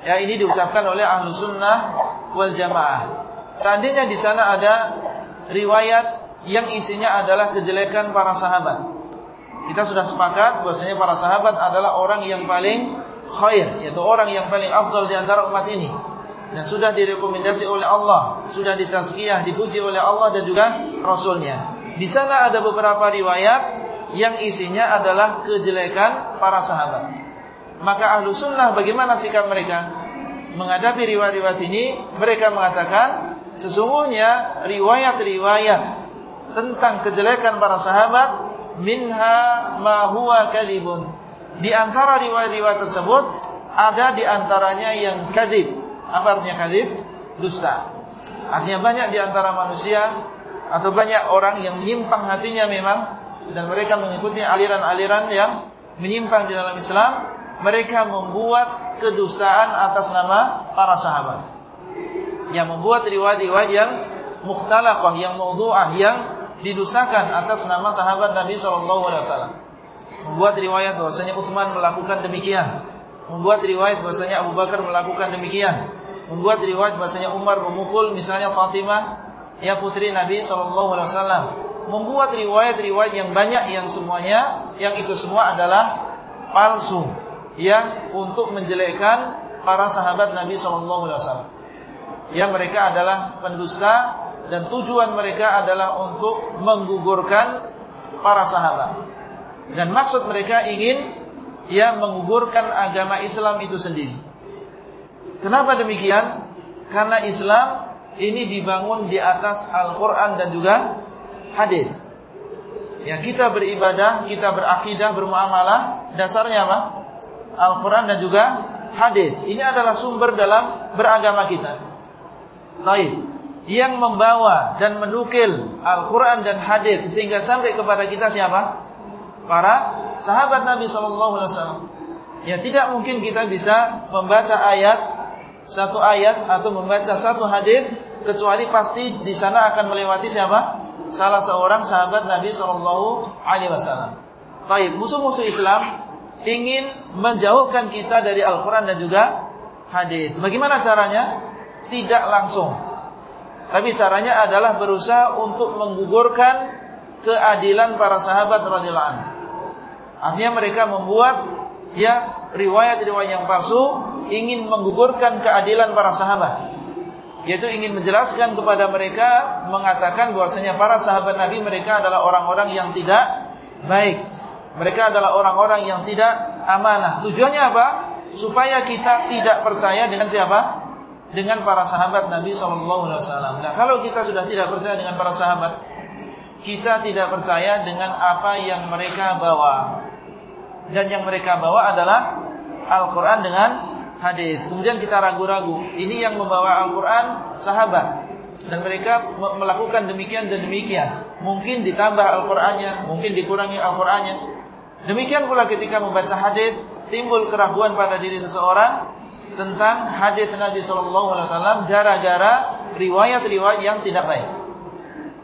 Ya ini diucapkan oleh ahlu sunnah wal jamaah. Seandainya di sana ada riwayat yang isinya adalah kejelekan para sahabat. Kita sudah sepakat bahwasanya para sahabat adalah orang yang paling khair, yaitu orang yang paling afdal di antara umat ini dan sudah direkomendasi oleh Allah, sudah ditazkiyah, dipuji oleh Allah dan juga Rasulnya. Di sana ada beberapa riwayat yang isinya adalah kejelekan para sahabat. Maka ahlu sunnah bagaimana sikap mereka? Menghadapi riwayat-riwayat ini, mereka mengatakan, sesungguhnya riwayat-riwayat tentang kejelekan para sahabat, minha ma huwa kadibun. Di antara riwayat-riwayat tersebut, ada di antaranya yang kadib, apa artinya kadhib? Dusta. Artinya banyak di antara manusia atau banyak orang yang menyimpang hatinya memang dan mereka mengikuti aliran-aliran yang menyimpang di dalam Islam, mereka membuat kedustaan atas nama para sahabat. Yang membuat riwayat-riwayat yang mukhtalaqah, yang maudhu'ah, yang didustakan atas nama sahabat Nabi wasallam. Membuat riwayat bahwasanya Utsman melakukan demikian membuat riwayat bahasanya Abu Bakar melakukan demikian. Membuat riwayat bahasanya Umar memukul misalnya Fatimah ya putri Nabi wasallam. Membuat riwayat-riwayat yang banyak yang semuanya yang itu semua adalah palsu yang untuk menjelekkan para sahabat Nabi wasallam. Yang mereka adalah pendusta dan tujuan mereka adalah untuk menggugurkan para sahabat. Dan maksud mereka ingin yang menggugurkan agama Islam itu sendiri. Kenapa demikian? Karena Islam ini dibangun di atas Al-Quran dan juga hadis. Ya kita beribadah, kita berakidah, bermuamalah, dasarnya apa? Al-Quran dan juga hadis. Ini adalah sumber dalam beragama kita. Baik. Yang membawa dan menukil Al-Quran dan hadis sehingga sampai kepada kita siapa? Para sahabat Nabi wasallam. Ya tidak mungkin kita bisa membaca ayat satu ayat atau membaca satu hadis kecuali pasti di sana akan melewati siapa? Salah seorang sahabat Nabi wasallam. Baik, musuh-musuh Islam ingin menjauhkan kita dari Al-Quran dan juga hadis. Bagaimana caranya? Tidak langsung. Tapi caranya adalah berusaha untuk menggugurkan keadilan para sahabat radhiyallahu anhu. Artinya mereka membuat ya riwayat-riwayat yang palsu ingin menggugurkan keadilan para sahabat. Yaitu ingin menjelaskan kepada mereka mengatakan bahwasanya para sahabat Nabi mereka adalah orang-orang yang tidak baik. Mereka adalah orang-orang yang tidak amanah. Tujuannya apa? Supaya kita tidak percaya dengan siapa? Dengan para sahabat Nabi SAW. Nah, kalau kita sudah tidak percaya dengan para sahabat, kita tidak percaya dengan apa yang mereka bawa. Dan yang mereka bawa adalah Al-Quran dengan hadis. Kemudian kita ragu-ragu. Ini yang membawa Al-Quran sahabat. Dan mereka melakukan demikian dan demikian. Mungkin ditambah Al-Qurannya. Mungkin dikurangi Al-Qurannya. Demikian pula ketika membaca hadis Timbul keraguan pada diri seseorang. Tentang hadis Nabi SAW. Gara-gara riwayat-riwayat yang tidak baik.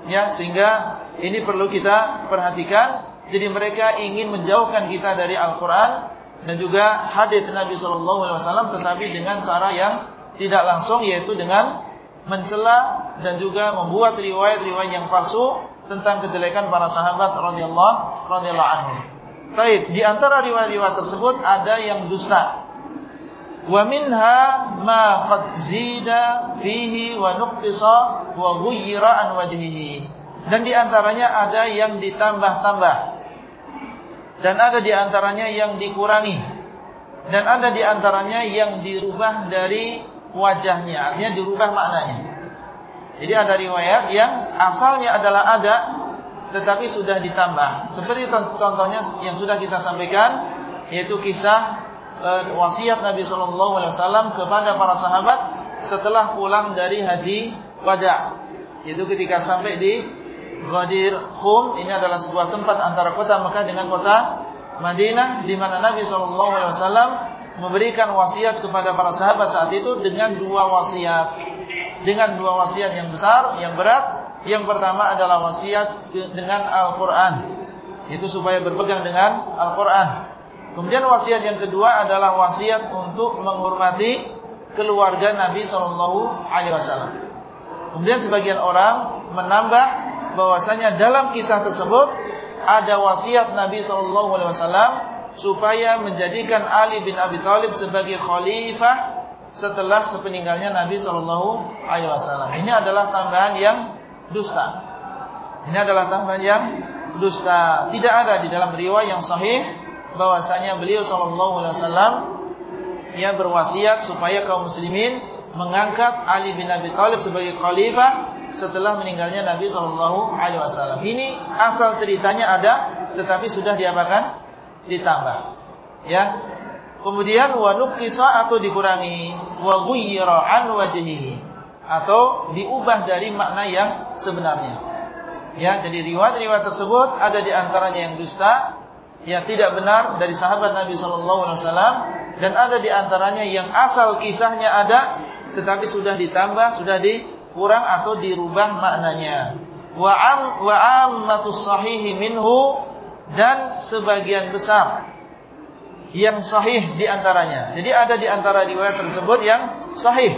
Ya, sehingga ini perlu kita perhatikan. Jadi mereka ingin menjauhkan kita dari Al-Quran dan juga hadis Nabi Sallallahu Alaihi Wasallam, tetapi dengan cara yang tidak langsung, yaitu dengan mencela dan juga membuat riwayat-riwayat yang palsu tentang kejelekan para sahabat radhiyallahu radhiyallahu anhu. Baik, di antara riwayat-riwayat tersebut ada yang dusta. Qad zida fihi wa nuqtisa wa ghayyira an wajhihi. Dan di antaranya ada yang ditambah-tambah. Dan ada di antaranya yang dikurangi. Dan ada di antaranya yang dirubah dari wajahnya. Artinya dirubah maknanya. Jadi ada riwayat yang asalnya adalah ada tetapi sudah ditambah. Seperti contohnya yang sudah kita sampaikan yaitu kisah e, wasiat Nabi sallallahu alaihi wasallam kepada para sahabat setelah pulang dari haji wada yaitu ketika sampai di Ghadir Khum ini adalah sebuah tempat antara kota Mekah dengan kota Madinah di mana Nabi SAW memberikan wasiat kepada para sahabat saat itu dengan dua wasiat. Dengan dua wasiat yang besar yang berat. Yang pertama adalah wasiat dengan Al-Quran. Itu supaya berpegang dengan Al-Quran kemudian wasiat yang kedua adalah wasiat untuk menghormati keluarga Nabi SAW kemudian sebagian orang menambah bahwasanya dalam kisah tersebut ada wasiat Nabi sallallahu alaihi wasallam supaya menjadikan Ali bin Abi Thalib sebagai khalifah setelah sepeninggalnya Nabi sallallahu alaihi wasallam. Ini adalah tambahan yang dusta. Ini adalah tambahan yang dusta. Tidak ada di dalam riwayat yang sahih bahwasanya beliau sallallahu alaihi wasallam ia berwasiat supaya kaum muslimin mengangkat Ali bin Abi Thalib sebagai khalifah setelah meninggalnya Nabi Shallallahu Alaihi Wasallam. Ini asal ceritanya ada, tetapi sudah diapakan? Ditambah. Ya. Kemudian wanuk kisah atau dikurangi, waguyira an wajhihi atau diubah dari makna yang sebenarnya. Ya, jadi riwayat-riwayat tersebut ada di antaranya yang dusta, yang tidak benar dari sahabat Nabi Shallallahu Alaihi Wasallam, dan ada di antaranya yang asal kisahnya ada, tetapi sudah ditambah, sudah di kurang atau dirubah maknanya. Wa am wa ammatus sahih minhu dan sebagian besar yang sahih di antaranya. Jadi ada di antara riwayat tersebut yang sahih.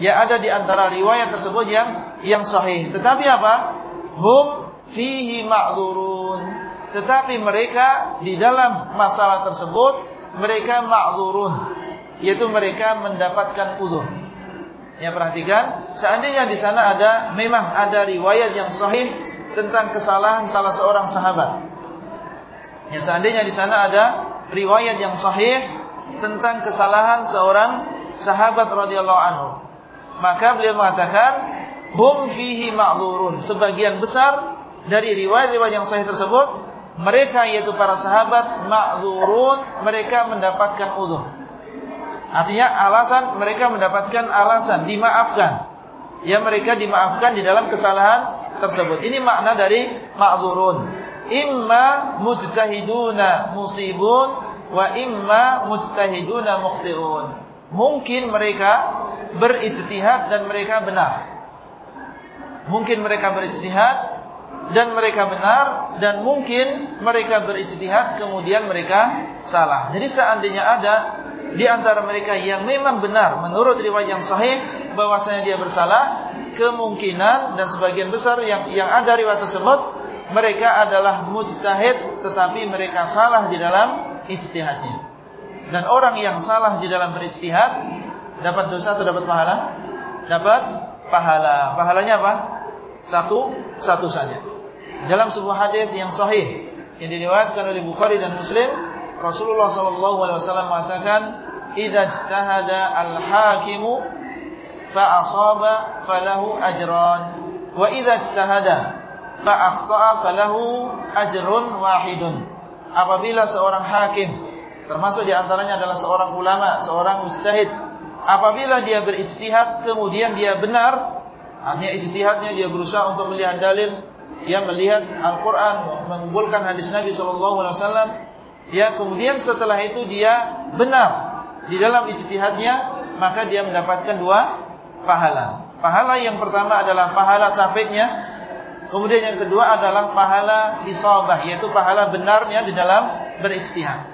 Ya ada di antara riwayat tersebut yang yang sahih. Tetapi apa? Hum fihi ma'dzurun. Tetapi mereka di dalam masalah tersebut mereka ma'dzurun, yaitu mereka mendapatkan uzur. Ya perhatikan, seandainya di sana ada memang ada riwayat yang sahih tentang kesalahan salah seorang sahabat. Ya seandainya di sana ada riwayat yang sahih tentang kesalahan seorang sahabat radhiyallahu anhu. Maka beliau mengatakan hum fihi ma'dzurun. Sebagian besar dari riwayat-riwayat yang sahih tersebut mereka yaitu para sahabat ma'dzurun, mereka mendapatkan uzur. Artinya alasan mereka mendapatkan alasan dimaafkan. Ya mereka dimaafkan di dalam kesalahan tersebut. Ini makna dari ma'zurun. Imma mujtahiduna musibun wa imma mujtahiduna mukhti'un. Mungkin mereka berijtihad dan mereka benar. Mungkin mereka berijtihad dan mereka benar dan mungkin mereka berijtihad kemudian mereka salah. Jadi seandainya ada di antara mereka yang memang benar menurut riwayat yang sahih bahwasanya dia bersalah, kemungkinan dan sebagian besar yang yang ada riwayat tersebut mereka adalah mujtahid tetapi mereka salah di dalam ijtihadnya. Dan orang yang salah di dalam berijtihad dapat dosa atau dapat pahala? Dapat pahala. Pahalanya apa? Satu, satu saja. Dalam sebuah hadis yang sahih yang diriwayatkan oleh Bukhari dan Muslim, Rasulullah wasallam mengatakan, "Idza ijtahada al-hakimu fa asaba falahu ajran, wa idza ijtahada fa akhta'a falahu ajrun wahidun." Apabila seorang hakim termasuk di antaranya adalah seorang ulama, seorang mujtahid, apabila dia berijtihad kemudian dia benar, artinya ijtihadnya dia berusaha untuk melihat dalil dia melihat Al-Quran mengumpulkan hadis Nabi SAW ya kemudian setelah itu dia benar di dalam ijtihadnya maka dia mendapatkan dua pahala. Pahala yang pertama adalah pahala capeknya kemudian yang kedua adalah pahala isabah yaitu pahala benarnya di dalam berijtihad.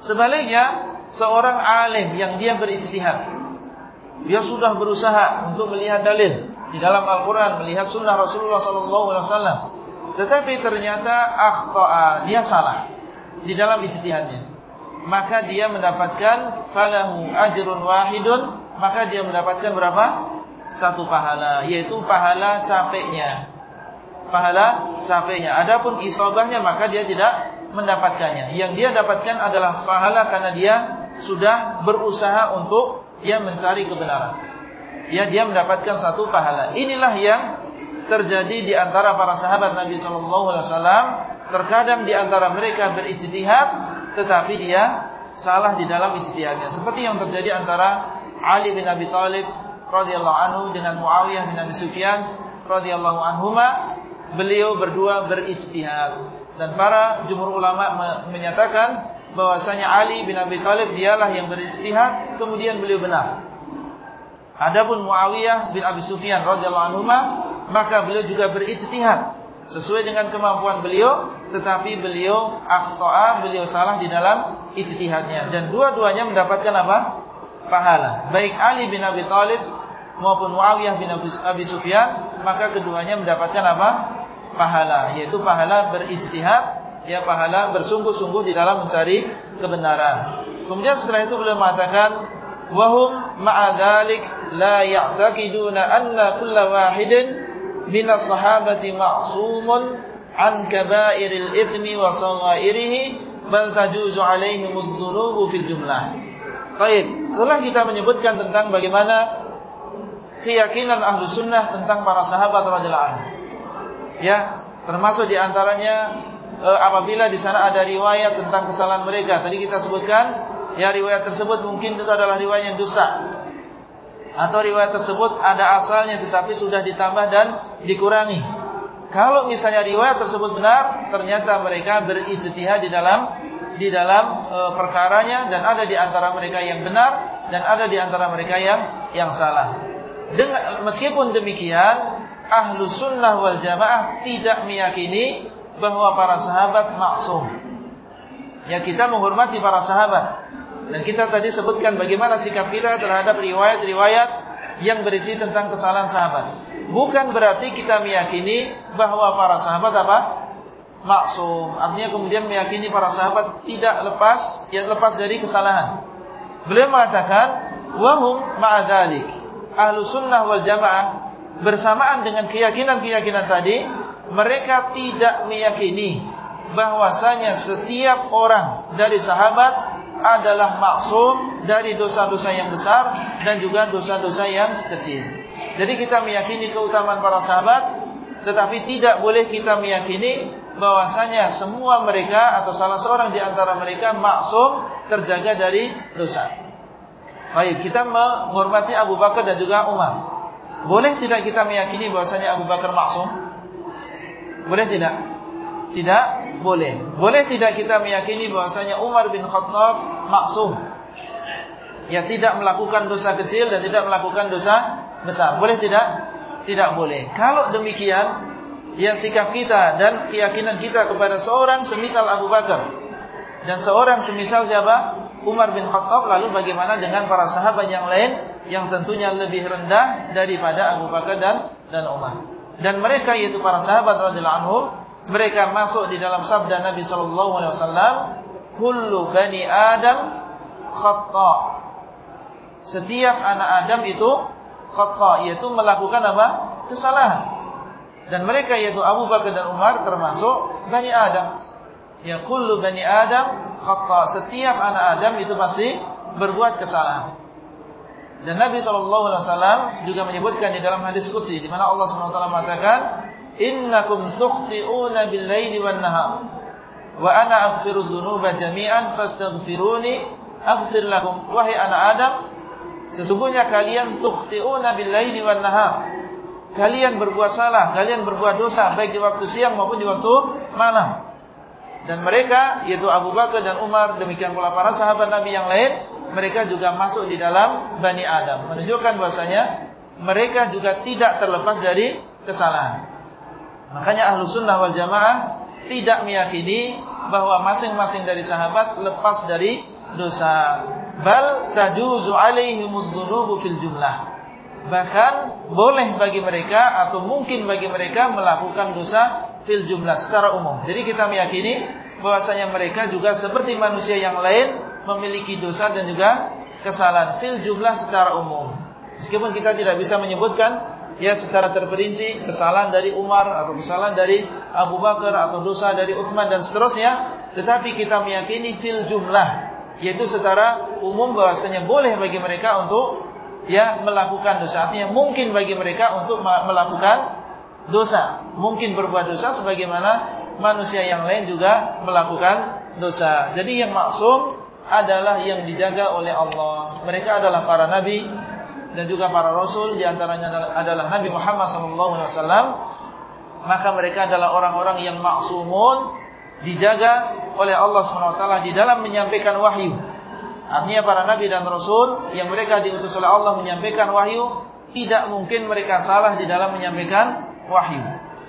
Sebaliknya seorang alim yang dia berijtihad dia sudah berusaha untuk melihat dalil di dalam Al-Quran melihat sunnah Rasulullah SAW, tetapi ternyata akhtoa dia salah di dalam ijtihadnya, maka dia mendapatkan falahu ajrun wahidun, maka dia mendapatkan berapa? Satu pahala, yaitu pahala capeknya, pahala capeknya. Adapun isobahnya maka dia tidak mendapatkannya. Yang dia dapatkan adalah pahala karena dia sudah berusaha untuk dia mencari kebenaran ya dia mendapatkan satu pahala. Inilah yang terjadi di antara para sahabat Nabi sallallahu alaihi wasallam. Terkadang di antara mereka berijtihad tetapi dia salah di dalam ijtihadnya. Seperti yang terjadi antara Ali bin Abi Thalib radhiyallahu anhu dengan Muawiyah bin Abi Sufyan radhiyallahu anhuma. Beliau berdua berijtihad dan para jumhur ulama menyatakan bahwasanya Ali bin Abi Thalib dialah yang berijtihad kemudian beliau benar. Adapun Muawiyah bin Abi Sufyan radhiyallahu anhu maka beliau juga berijtihad sesuai dengan kemampuan beliau tetapi beliau akhta'a beliau salah di dalam ijtihadnya dan dua-duanya mendapatkan apa? pahala. Baik Ali bin Abi Thalib maupun Muawiyah bin Abi Sufyan maka keduanya mendapatkan apa? pahala yaitu pahala berijtihad ya pahala bersungguh-sungguh di dalam mencari kebenaran. Kemudian setelah itu beliau mengatakan wahum ma'adalik la ya'taqiduna anna kulla wahidin minas sahabati ma'sumun an kaba'iril ithmi wa saghairihi bal tajuzu alaihimud dhunubu fil jumlah. Baik, setelah kita menyebutkan tentang bagaimana keyakinan ahlu sunnah tentang para sahabat radhiyallahu anhu. Ya, termasuk di antaranya e, apabila di sana ada riwayat tentang kesalahan mereka. Tadi kita sebutkan ya riwayat tersebut mungkin itu adalah riwayat yang dusta atau riwayat tersebut ada asalnya tetapi sudah ditambah dan dikurangi. Kalau misalnya riwayat tersebut benar, ternyata mereka berijtihad di dalam di dalam e, perkaranya dan ada di antara mereka yang benar dan ada di antara mereka yang yang salah. Dengan meskipun demikian, ahlu sunnah wal jamaah tidak meyakini bahwa para sahabat maksum. Ya kita menghormati para sahabat dan kita tadi sebutkan bagaimana sikap kita terhadap riwayat-riwayat yang berisi tentang kesalahan sahabat. Bukan berarti kita meyakini bahawa para sahabat apa? Maksum. Artinya kemudian meyakini para sahabat tidak lepas, yang lepas dari kesalahan. Beliau mengatakan, wahum ma'adalik. Ahlu sunnah wal jamaah bersamaan dengan keyakinan-keyakinan tadi, mereka tidak meyakini bahwasanya setiap orang dari sahabat adalah maksum dari dosa-dosa yang besar dan juga dosa-dosa yang kecil. Jadi kita meyakini keutamaan para sahabat, tetapi tidak boleh kita meyakini bahwasanya semua mereka atau salah seorang di antara mereka maksum terjaga dari dosa. Baik, kita menghormati Abu Bakar dan juga Umar. Boleh tidak kita meyakini bahwasanya Abu Bakar maksum? Boleh tidak? Tidak boleh. Boleh tidak kita meyakini bahwasanya Umar bin Khattab maksum? Ya tidak melakukan dosa kecil dan tidak melakukan dosa besar. Boleh tidak? Tidak boleh. Kalau demikian, ya sikap kita dan keyakinan kita kepada seorang semisal Abu Bakar dan seorang semisal siapa? Umar bin Khattab lalu bagaimana dengan para sahabat yang lain yang tentunya lebih rendah daripada Abu Bakar dan dan Umar. Dan mereka yaitu para sahabat radhiyallahu anhum mereka masuk di dalam sabda Nabi sallallahu alaihi wasallam kullu bani adam khata. Setiap anak Adam itu khata yaitu melakukan apa? kesalahan. Dan mereka yaitu Abu Bakar dan Umar termasuk Bani Adam. Ya kullu Bani Adam khata. Setiap anak Adam itu pasti berbuat kesalahan. Dan Nabi SAW juga menyebutkan di dalam hadis Qudsi. Di mana Allah SWT mengatakan. Innakum tukhti'una bil-layli wal-naham. Wa ana aghfiru dhunuba jami'an fastaghfiruni aghfir lakum. Wahai anak Adam. Sesungguhnya kalian tukhti'una bil-layli wal-naham kalian berbuat salah, kalian berbuat dosa baik di waktu siang maupun di waktu malam. Dan mereka yaitu Abu Bakar dan Umar demikian pula para sahabat Nabi yang lain, mereka juga masuk di dalam Bani Adam, menunjukkan bahwasanya mereka juga tidak terlepas dari kesalahan. Makanya Ahlu Sunnah wal Jamaah tidak meyakini bahwa masing-masing dari sahabat lepas dari dosa. Bal tajuzu alaihimud dzunubu fil jumlah. Bahkan boleh bagi mereka atau mungkin bagi mereka melakukan dosa fil jumlah secara umum. Jadi kita meyakini bahwasanya mereka juga seperti manusia yang lain memiliki dosa dan juga kesalahan fil jumlah secara umum. Meskipun kita tidak bisa menyebutkan ya secara terperinci kesalahan dari Umar atau kesalahan dari Abu Bakar atau dosa dari Uthman dan seterusnya, tetapi kita meyakini fil jumlah yaitu secara umum bahwasanya boleh bagi mereka untuk ya melakukan dosa. Artinya mungkin bagi mereka untuk melakukan dosa. Mungkin berbuat dosa sebagaimana manusia yang lain juga melakukan dosa. Jadi yang maksum adalah yang dijaga oleh Allah. Mereka adalah para nabi dan juga para rasul di antaranya adalah Nabi Muhammad SAW. Maka mereka adalah orang-orang yang maksumun dijaga oleh Allah SWT di dalam menyampaikan wahyu. Artinya para nabi dan rasul yang mereka diutus oleh Allah menyampaikan wahyu, tidak mungkin mereka salah di dalam menyampaikan wahyu.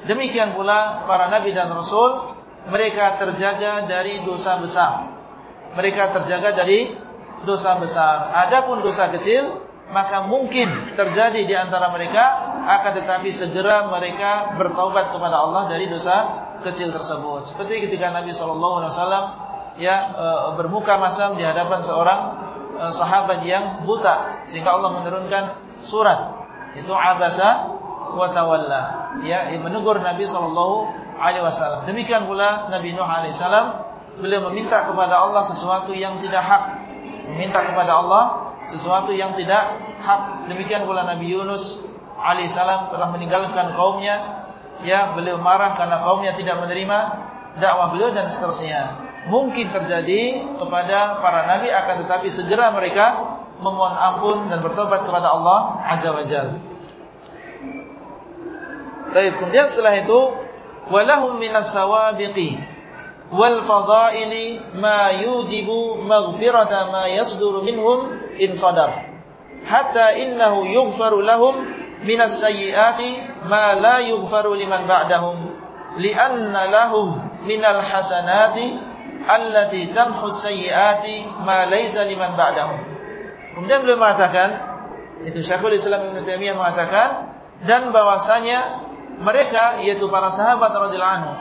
Demikian pula para nabi dan rasul, mereka terjaga dari dosa besar. Mereka terjaga dari dosa besar. Adapun dosa kecil, maka mungkin terjadi di antara mereka, akan tetapi segera mereka bertaubat kepada Allah dari dosa kecil tersebut. Seperti ketika Nabi SAW ya e, bermuka masam di hadapan seorang e, sahabat yang buta sehingga Allah menurunkan surat itu abasa wa tawalla ya menegur Nabi sallallahu alaihi wasallam demikian pula Nabi Nuh alaihi salam beliau meminta kepada Allah sesuatu yang tidak hak meminta kepada Allah sesuatu yang tidak hak. Demikian pula Nabi Yunus alaihi salam telah meninggalkan kaumnya. Ya beliau marah karena kaumnya tidak menerima dakwah beliau dan seterusnya. Mungkin terjadi kepada para nabi akan tetapi segera mereka memohon ampun dan bertobat kepada Allah Azza wa Jalla. Baik, kemudian setelah itu walahum minas sawabiqi wal fadaili ma yujibu maghfirata ma yasduru minhum in sadar. Hatta innahu yughfaru lahum minas sayyiati ma la yughfaru liman ba'dahum li'anna lahum minal hasanati allati tamhu sayyiati ma laysa liman ba'dahu. Kemudian beliau mengatakan itu Syekhul Islam Ibnu Taimiyah mengatakan dan bahwasanya mereka yaitu para sahabat radhiyallahu anhu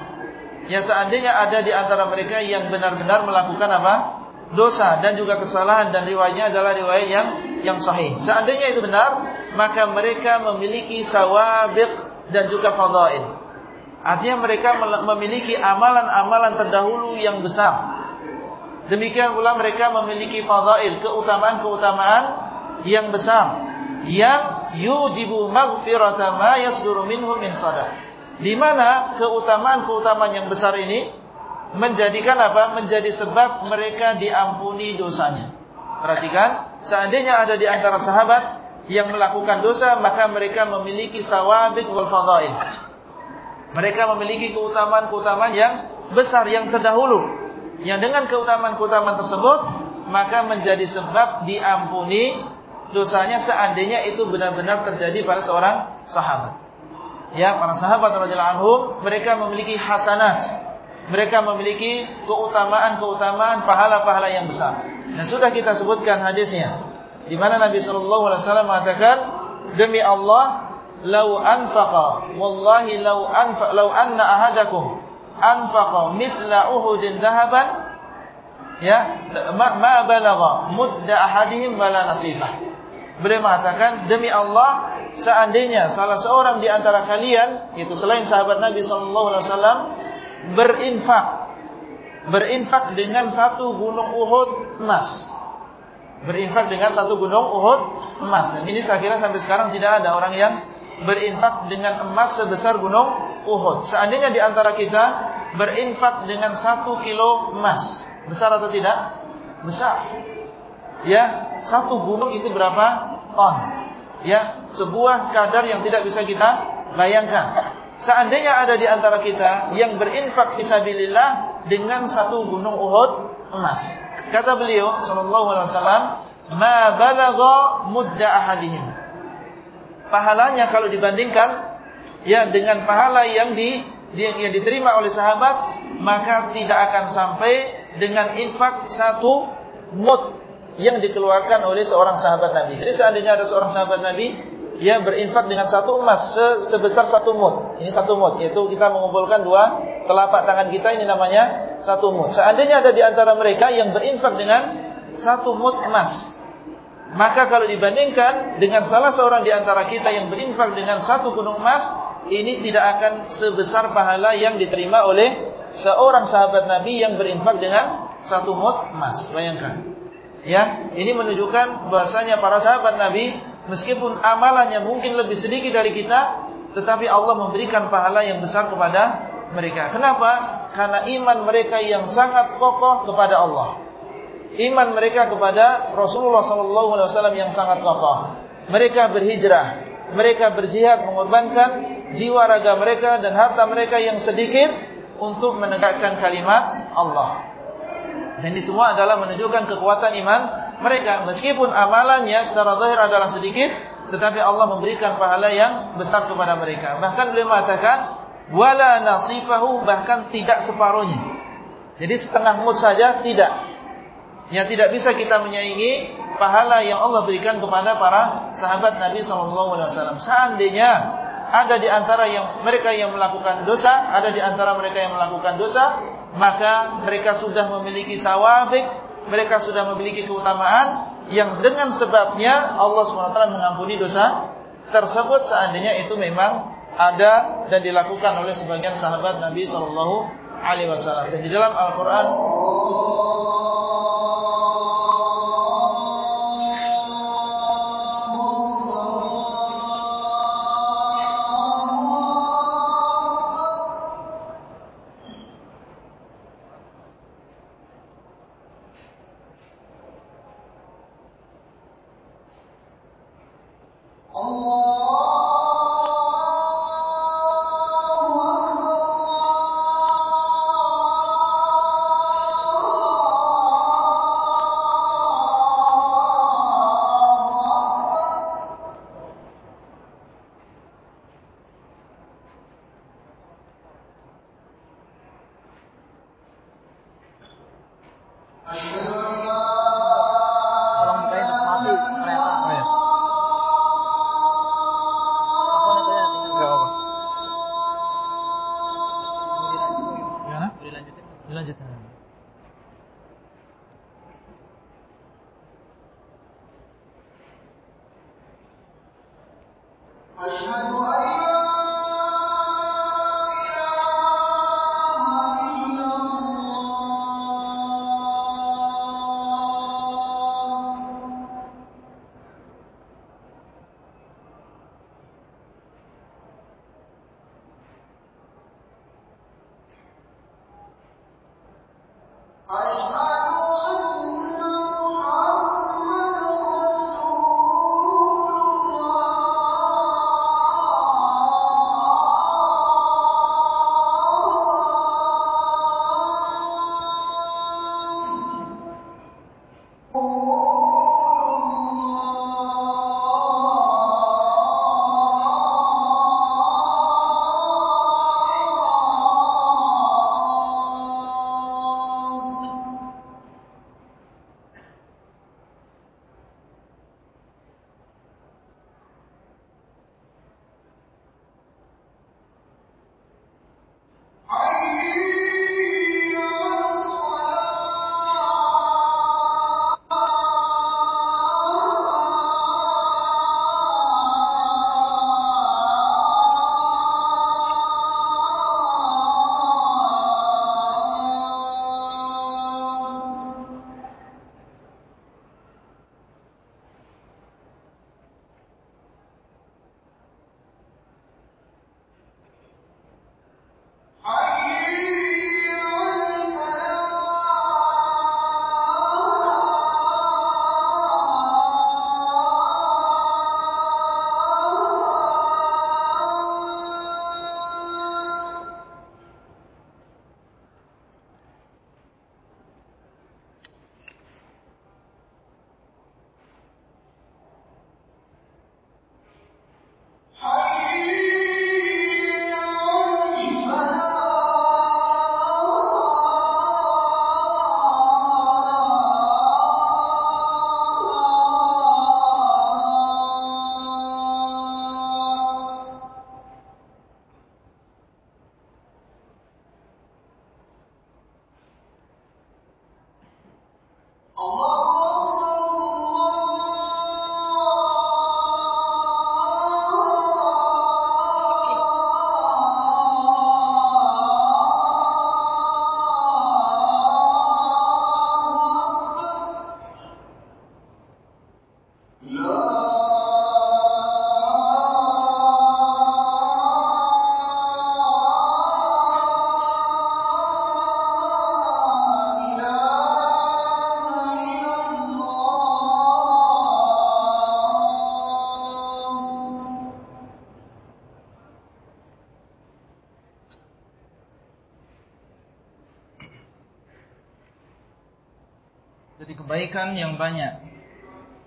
yang seandainya ada di antara mereka yang benar-benar melakukan apa? dosa dan juga kesalahan dan riwayatnya adalah riwayat yang yang sahih. Seandainya itu benar, maka mereka memiliki sawabiq dan juga fadail. Artinya mereka memiliki amalan-amalan terdahulu yang besar. Demikian pula mereka memiliki fadail, keutamaan-keutamaan yang besar. Yang yujibu maghfirata ma yasduru minhum min sadar. Di mana keutamaan-keutamaan yang besar ini menjadikan apa? Menjadi sebab mereka diampuni dosanya. Perhatikan, seandainya ada di antara sahabat yang melakukan dosa, maka mereka memiliki sawabit wal fadail. Mereka memiliki keutamaan-keutamaan yang besar yang terdahulu. Yang dengan keutamaan-keutamaan tersebut maka menjadi sebab diampuni dosanya seandainya itu benar-benar terjadi pada seorang sahabat. Ya, para sahabat radhiyallahu anhum mereka memiliki hasanat. Mereka memiliki keutamaan-keutamaan pahala-pahala yang besar. Dan sudah kita sebutkan hadisnya. Di mana Nabi sallallahu alaihi wasallam mengatakan, "Demi Allah, lau anfaqa wallahi lau anfa lau anna ahadakum anfaqa mithla uhudin dhahaban ya ma, ma balagha mudda ahadihim wala nasifah." Beliau mengatakan, "Demi Allah, seandainya salah seorang di antara kalian, itu selain sahabat Nabi wasallam, berinfak. Berinfak dengan satu gunung Uhud emas. Berinfak dengan satu gunung Uhud emas. Dan ini saya kira sampai sekarang tidak ada orang yang berinfak dengan emas sebesar gunung Uhud. Seandainya di antara kita berinfak dengan satu kilo emas. Besar atau tidak? Besar ya satu gunung itu berapa ton ya sebuah kadar yang tidak bisa kita bayangkan Seandainya ada di antara kita yang berinfak fisabilillah dengan satu gunung Uhud emas. Kata beliau sallallahu alaihi wasallam, "Ma balagha mudda ahadihim." Pahalanya kalau dibandingkan ya dengan pahala yang di yang diterima oleh sahabat, maka tidak akan sampai dengan infak satu mud yang dikeluarkan oleh seorang sahabat Nabi. Jadi seandainya ada seorang sahabat Nabi ia berinfak dengan satu emas se sebesar satu mud. Ini satu mud, yaitu kita mengumpulkan dua telapak tangan kita ini namanya satu mud. Seandainya ada di antara mereka yang berinfak dengan satu mud emas, maka kalau dibandingkan dengan salah seorang di antara kita yang berinfak dengan satu gunung emas, ini tidak akan sebesar pahala yang diterima oleh seorang sahabat Nabi yang berinfak dengan satu mud emas. Bayangkan. Ya, ini menunjukkan bahasanya para sahabat Nabi meskipun amalannya mungkin lebih sedikit dari kita, tetapi Allah memberikan pahala yang besar kepada mereka. Kenapa? Karena iman mereka yang sangat kokoh kepada Allah. Iman mereka kepada Rasulullah SAW yang sangat kokoh. Mereka berhijrah, mereka berjihad mengorbankan jiwa raga mereka dan harta mereka yang sedikit untuk menegakkan kalimat Allah. Dan ini semua adalah menunjukkan kekuatan iman mereka. Meskipun amalannya secara zahir adalah sedikit, tetapi Allah memberikan pahala yang besar kepada mereka. Bahkan beliau mengatakan, wala nasifahu bahkan tidak separuhnya. Jadi setengah mut saja tidak. Yang tidak bisa kita menyaingi pahala yang Allah berikan kepada para sahabat Nabi SAW. Seandainya ada di antara yang mereka yang melakukan dosa, ada di antara mereka yang melakukan dosa, maka mereka sudah memiliki sawabik, mereka sudah memiliki keutamaan yang dengan sebabnya Allah SWT mengampuni dosa tersebut seandainya itu memang ada dan dilakukan oleh sebagian sahabat Nabi SAW. Dan di dalam Al-Quran أشهد kebaikan yang banyak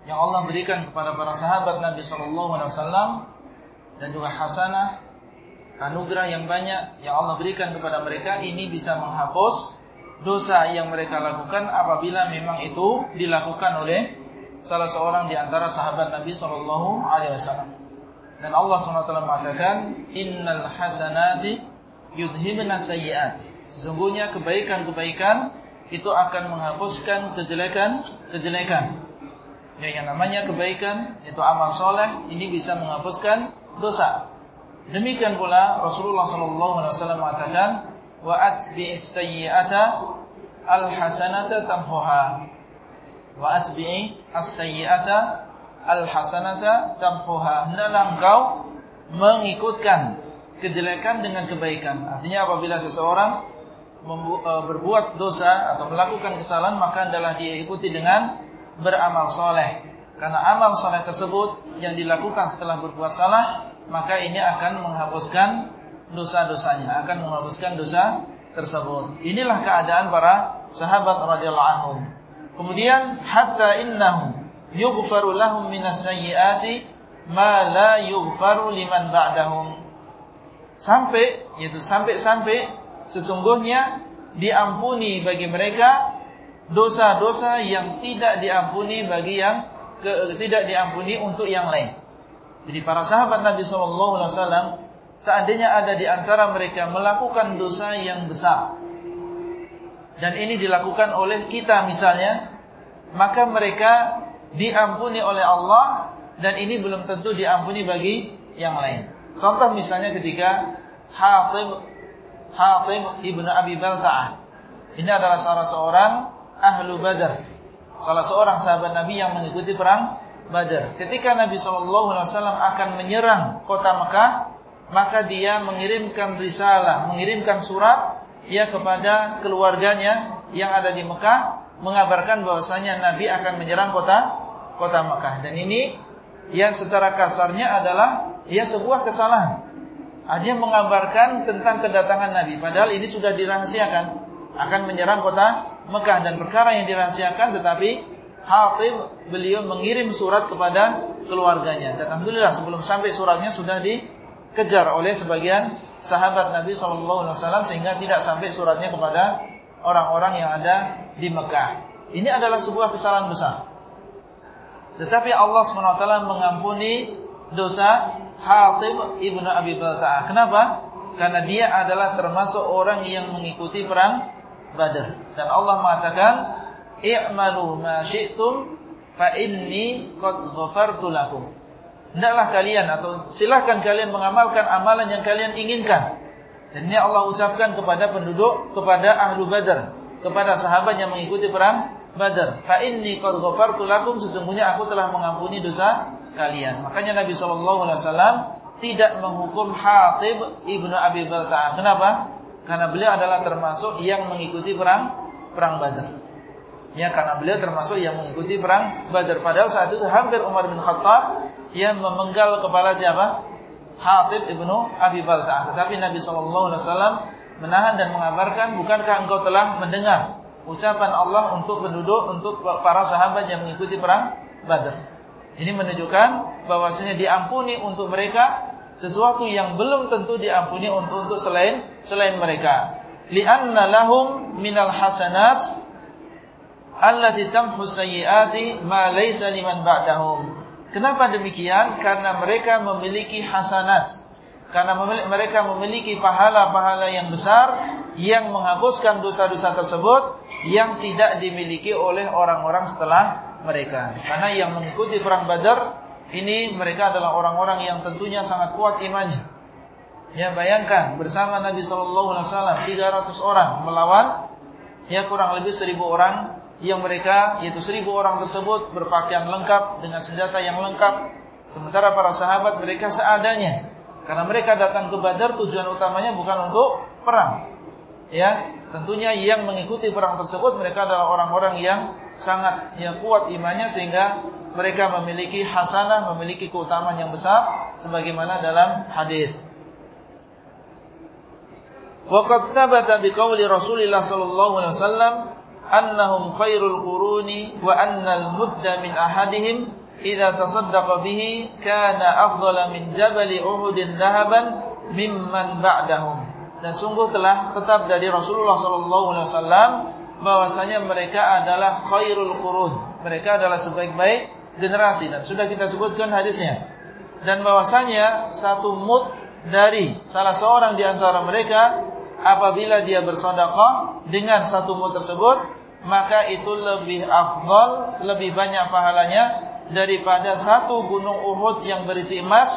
yang Allah berikan kepada para sahabat Nabi sallallahu alaihi wasallam dan juga hasanah anugerah yang banyak yang Allah berikan kepada mereka ini bisa menghapus dosa yang mereka lakukan apabila memang itu dilakukan oleh salah seorang di antara sahabat Nabi sallallahu alaihi wasallam. Dan Allah SWT mengatakan innal hasanati yudhibna sayyi'at. Sesungguhnya kebaikan-kebaikan itu akan menghapuskan kejelekan-kejelekan. Ya, yang namanya kebaikan itu amal soleh ini bisa menghapuskan dosa. Demikian pula Rasulullah sallallahu alaihi wasallam mengatakan wa atbi'is sayyi'ata al-hasanata tamhuha. Wa atbi'i as-sayyi'ata al-hasanata tamhuha. Hendaklah engkau mengikutkan kejelekan dengan kebaikan. Artinya apabila seseorang berbuat dosa atau melakukan kesalahan maka adalah dia ikuti dengan beramal soleh. Karena amal soleh tersebut yang dilakukan setelah berbuat salah, maka ini akan menghapuskan dosa-dosanya, akan menghapuskan dosa tersebut. Inilah keadaan para sahabat radhiyallahu anhum. Kemudian hatta innahu yughfaru lahum minas sayyiati ma la yughfaru liman ba'dahum. Sampai yaitu sampai-sampai sesungguhnya diampuni bagi mereka dosa-dosa yang tidak diampuni bagi yang ke, tidak diampuni untuk yang lain. Jadi para sahabat Nabi SAW seandainya ada di antara mereka melakukan dosa yang besar dan ini dilakukan oleh kita misalnya, maka mereka diampuni oleh Allah dan ini belum tentu diampuni bagi yang lain. Contoh misalnya ketika Hatib Hatib ibnu Abi Baltaah. Ini adalah salah seorang ahlu badar. Salah seorang sahabat Nabi yang mengikuti perang badar. Ketika Nabi SAW akan menyerang kota Mekah, maka dia mengirimkan risalah, mengirimkan surat ya kepada keluarganya yang ada di Mekah, mengabarkan bahwasanya Nabi akan menyerang kota kota Mekah. Dan ini yang secara kasarnya adalah ya sebuah kesalahan. Hanya mengabarkan tentang kedatangan Nabi. Padahal ini sudah dirahasiakan. Akan menyerang kota Mekah dan perkara yang dirahasiakan tetapi Hatib beliau mengirim surat kepada keluarganya dan alhamdulillah sebelum sampai suratnya sudah dikejar oleh sebagian sahabat Nabi wasallam sehingga tidak sampai suratnya kepada orang-orang yang ada di Mekah. Ini adalah sebuah kesalahan besar. Tetapi Allah SWT mengampuni dosa Hatib ibnu Abi Baltaah. Kenapa? Karena dia adalah termasuk orang yang mengikuti perang Badar. Dan Allah mengatakan, "I'malu ma syi'tum fa inni qad ghafartu lakum." Hendaklah kalian atau silakan kalian mengamalkan amalan yang kalian inginkan. Dan ini Allah ucapkan kepada penduduk, kepada ahlu Badar, kepada sahabat yang mengikuti perang Badar. Fa inni qad ghafartu lakum, sesungguhnya aku telah mengampuni dosa kalian. Makanya Nabi wasallam tidak menghukum Hatib ibnu Abi Balta'ah. Kenapa? Karena beliau adalah termasuk yang mengikuti perang perang Badar. Ya, karena beliau termasuk yang mengikuti perang Badar. Padahal saat itu hampir Umar bin Khattab yang memenggal kepala siapa? Hatib ibnu Abi Balta'ah. Tetapi Nabi SAW menahan dan mengabarkan, bukankah engkau telah mendengar ucapan Allah untuk penduduk, untuk para sahabat yang mengikuti perang Badar. Ini menunjukkan bahwasanya diampuni untuk mereka sesuatu yang belum tentu diampuni untuk untuk selain selain mereka. Lianna lahum minal hasanat allati tamhu sayyiati ma laysa liman ba'dahum. Kenapa demikian? Karena mereka memiliki hasanat. Karena mereka memiliki pahala-pahala yang besar yang menghapuskan dosa-dosa tersebut yang tidak dimiliki oleh orang-orang setelah mereka. Karena yang mengikuti perang Badar ini mereka adalah orang-orang yang tentunya sangat kuat imannya. Ya bayangkan bersama Nabi sallallahu alaihi wasallam 300 orang melawan ya kurang lebih 1000 orang yang mereka yaitu 1000 orang tersebut berpakaian lengkap dengan senjata yang lengkap sementara para sahabat mereka seadanya. Karena mereka datang ke Badar tujuan utamanya bukan untuk perang. Ya, tentunya yang mengikuti perang tersebut mereka adalah orang-orang yang sangat ya kuat imannya sehingga mereka memiliki hasanah, memiliki keutamaan yang besar sebagaimana dalam hadis. Waqad thabata biqauli Rasulillah sallallahu alaihi wasallam annahum khairul quruni wa annal mudda min ahadihim idza tasaddaqa bihi kana afdala min jabali uhudin dhahaban mimman ba'dahum dan sungguh telah tetap dari Rasulullah sallallahu alaihi wasallam bahwasanya mereka adalah khairul qurun. Mereka adalah sebaik-baik generasi. Dan sudah kita sebutkan hadisnya. Dan bahwasanya satu mud dari salah seorang di antara mereka apabila dia bersedekah dengan satu mud tersebut maka itu lebih afdal lebih banyak pahalanya daripada satu gunung Uhud yang berisi emas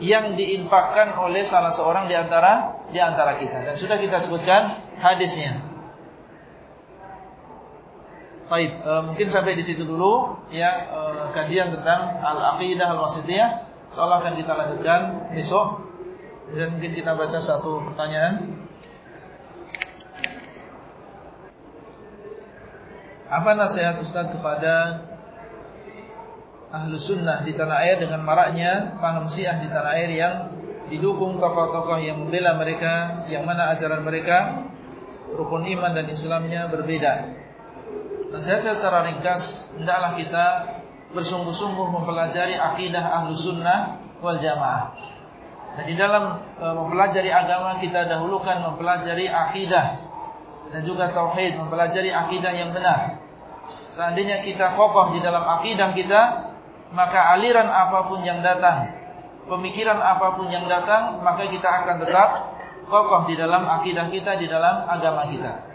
yang diinfakkan oleh salah seorang di antara di antara kita. Dan sudah kita sebutkan hadisnya. Baik, e, mungkin sampai di situ dulu ya e, kajian tentang al-aqidah al-wasithiyah. Insyaallah akan kita lanjutkan besok dan mungkin kita baca satu pertanyaan. Apa nasihat Ustaz kepada ahlu sunnah di tanah air dengan maraknya paham syiah di tanah air yang didukung tokoh-tokoh yang membela mereka, yang mana ajaran mereka rukun iman dan Islamnya berbeda. Nasihat saya secara ringkas, hendaklah kita bersungguh-sungguh mempelajari akidah ahlu sunnah wal jamaah. Dan di dalam e, mempelajari agama kita dahulukan mempelajari akidah dan juga tauhid, mempelajari akidah yang benar. Seandainya kita kokoh di dalam akidah kita, maka aliran apapun yang datang, pemikiran apapun yang datang, maka kita akan tetap kokoh di dalam akidah kita, di dalam agama kita.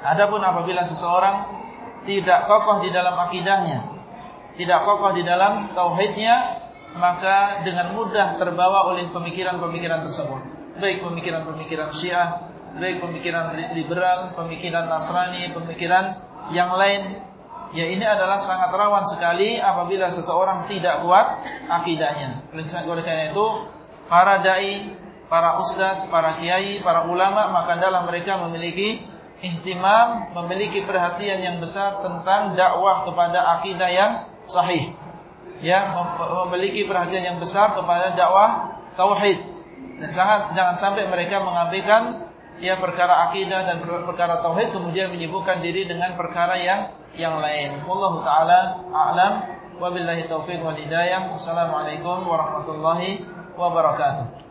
Adapun apabila seseorang tidak kokoh di dalam akidahnya, tidak kokoh di dalam tauhidnya, maka dengan mudah terbawa oleh pemikiran-pemikiran tersebut. Baik pemikiran-pemikiran Syiah, baik pemikiran liberal, pemikiran Nasrani, pemikiran yang lain. Ya ini adalah sangat rawan sekali apabila seseorang tidak kuat akidahnya. Oleh karena itu, para dai, para ustaz, para kiai, para ulama maka dalam mereka memiliki ihtimam, memiliki perhatian yang besar tentang dakwah kepada akidah yang sahih. Ya, memiliki perhatian yang besar kepada dakwah tauhid. Dan sangat jangan sampai mereka mengabaikan ya perkara akidah dan perkara tauhid kemudian menyibukkan diri dengan perkara yang yang lain. Wallahu taala a'lam wa billahi taufiq wal hidayah. Wassalamualaikum warahmatullahi wabarakatuh.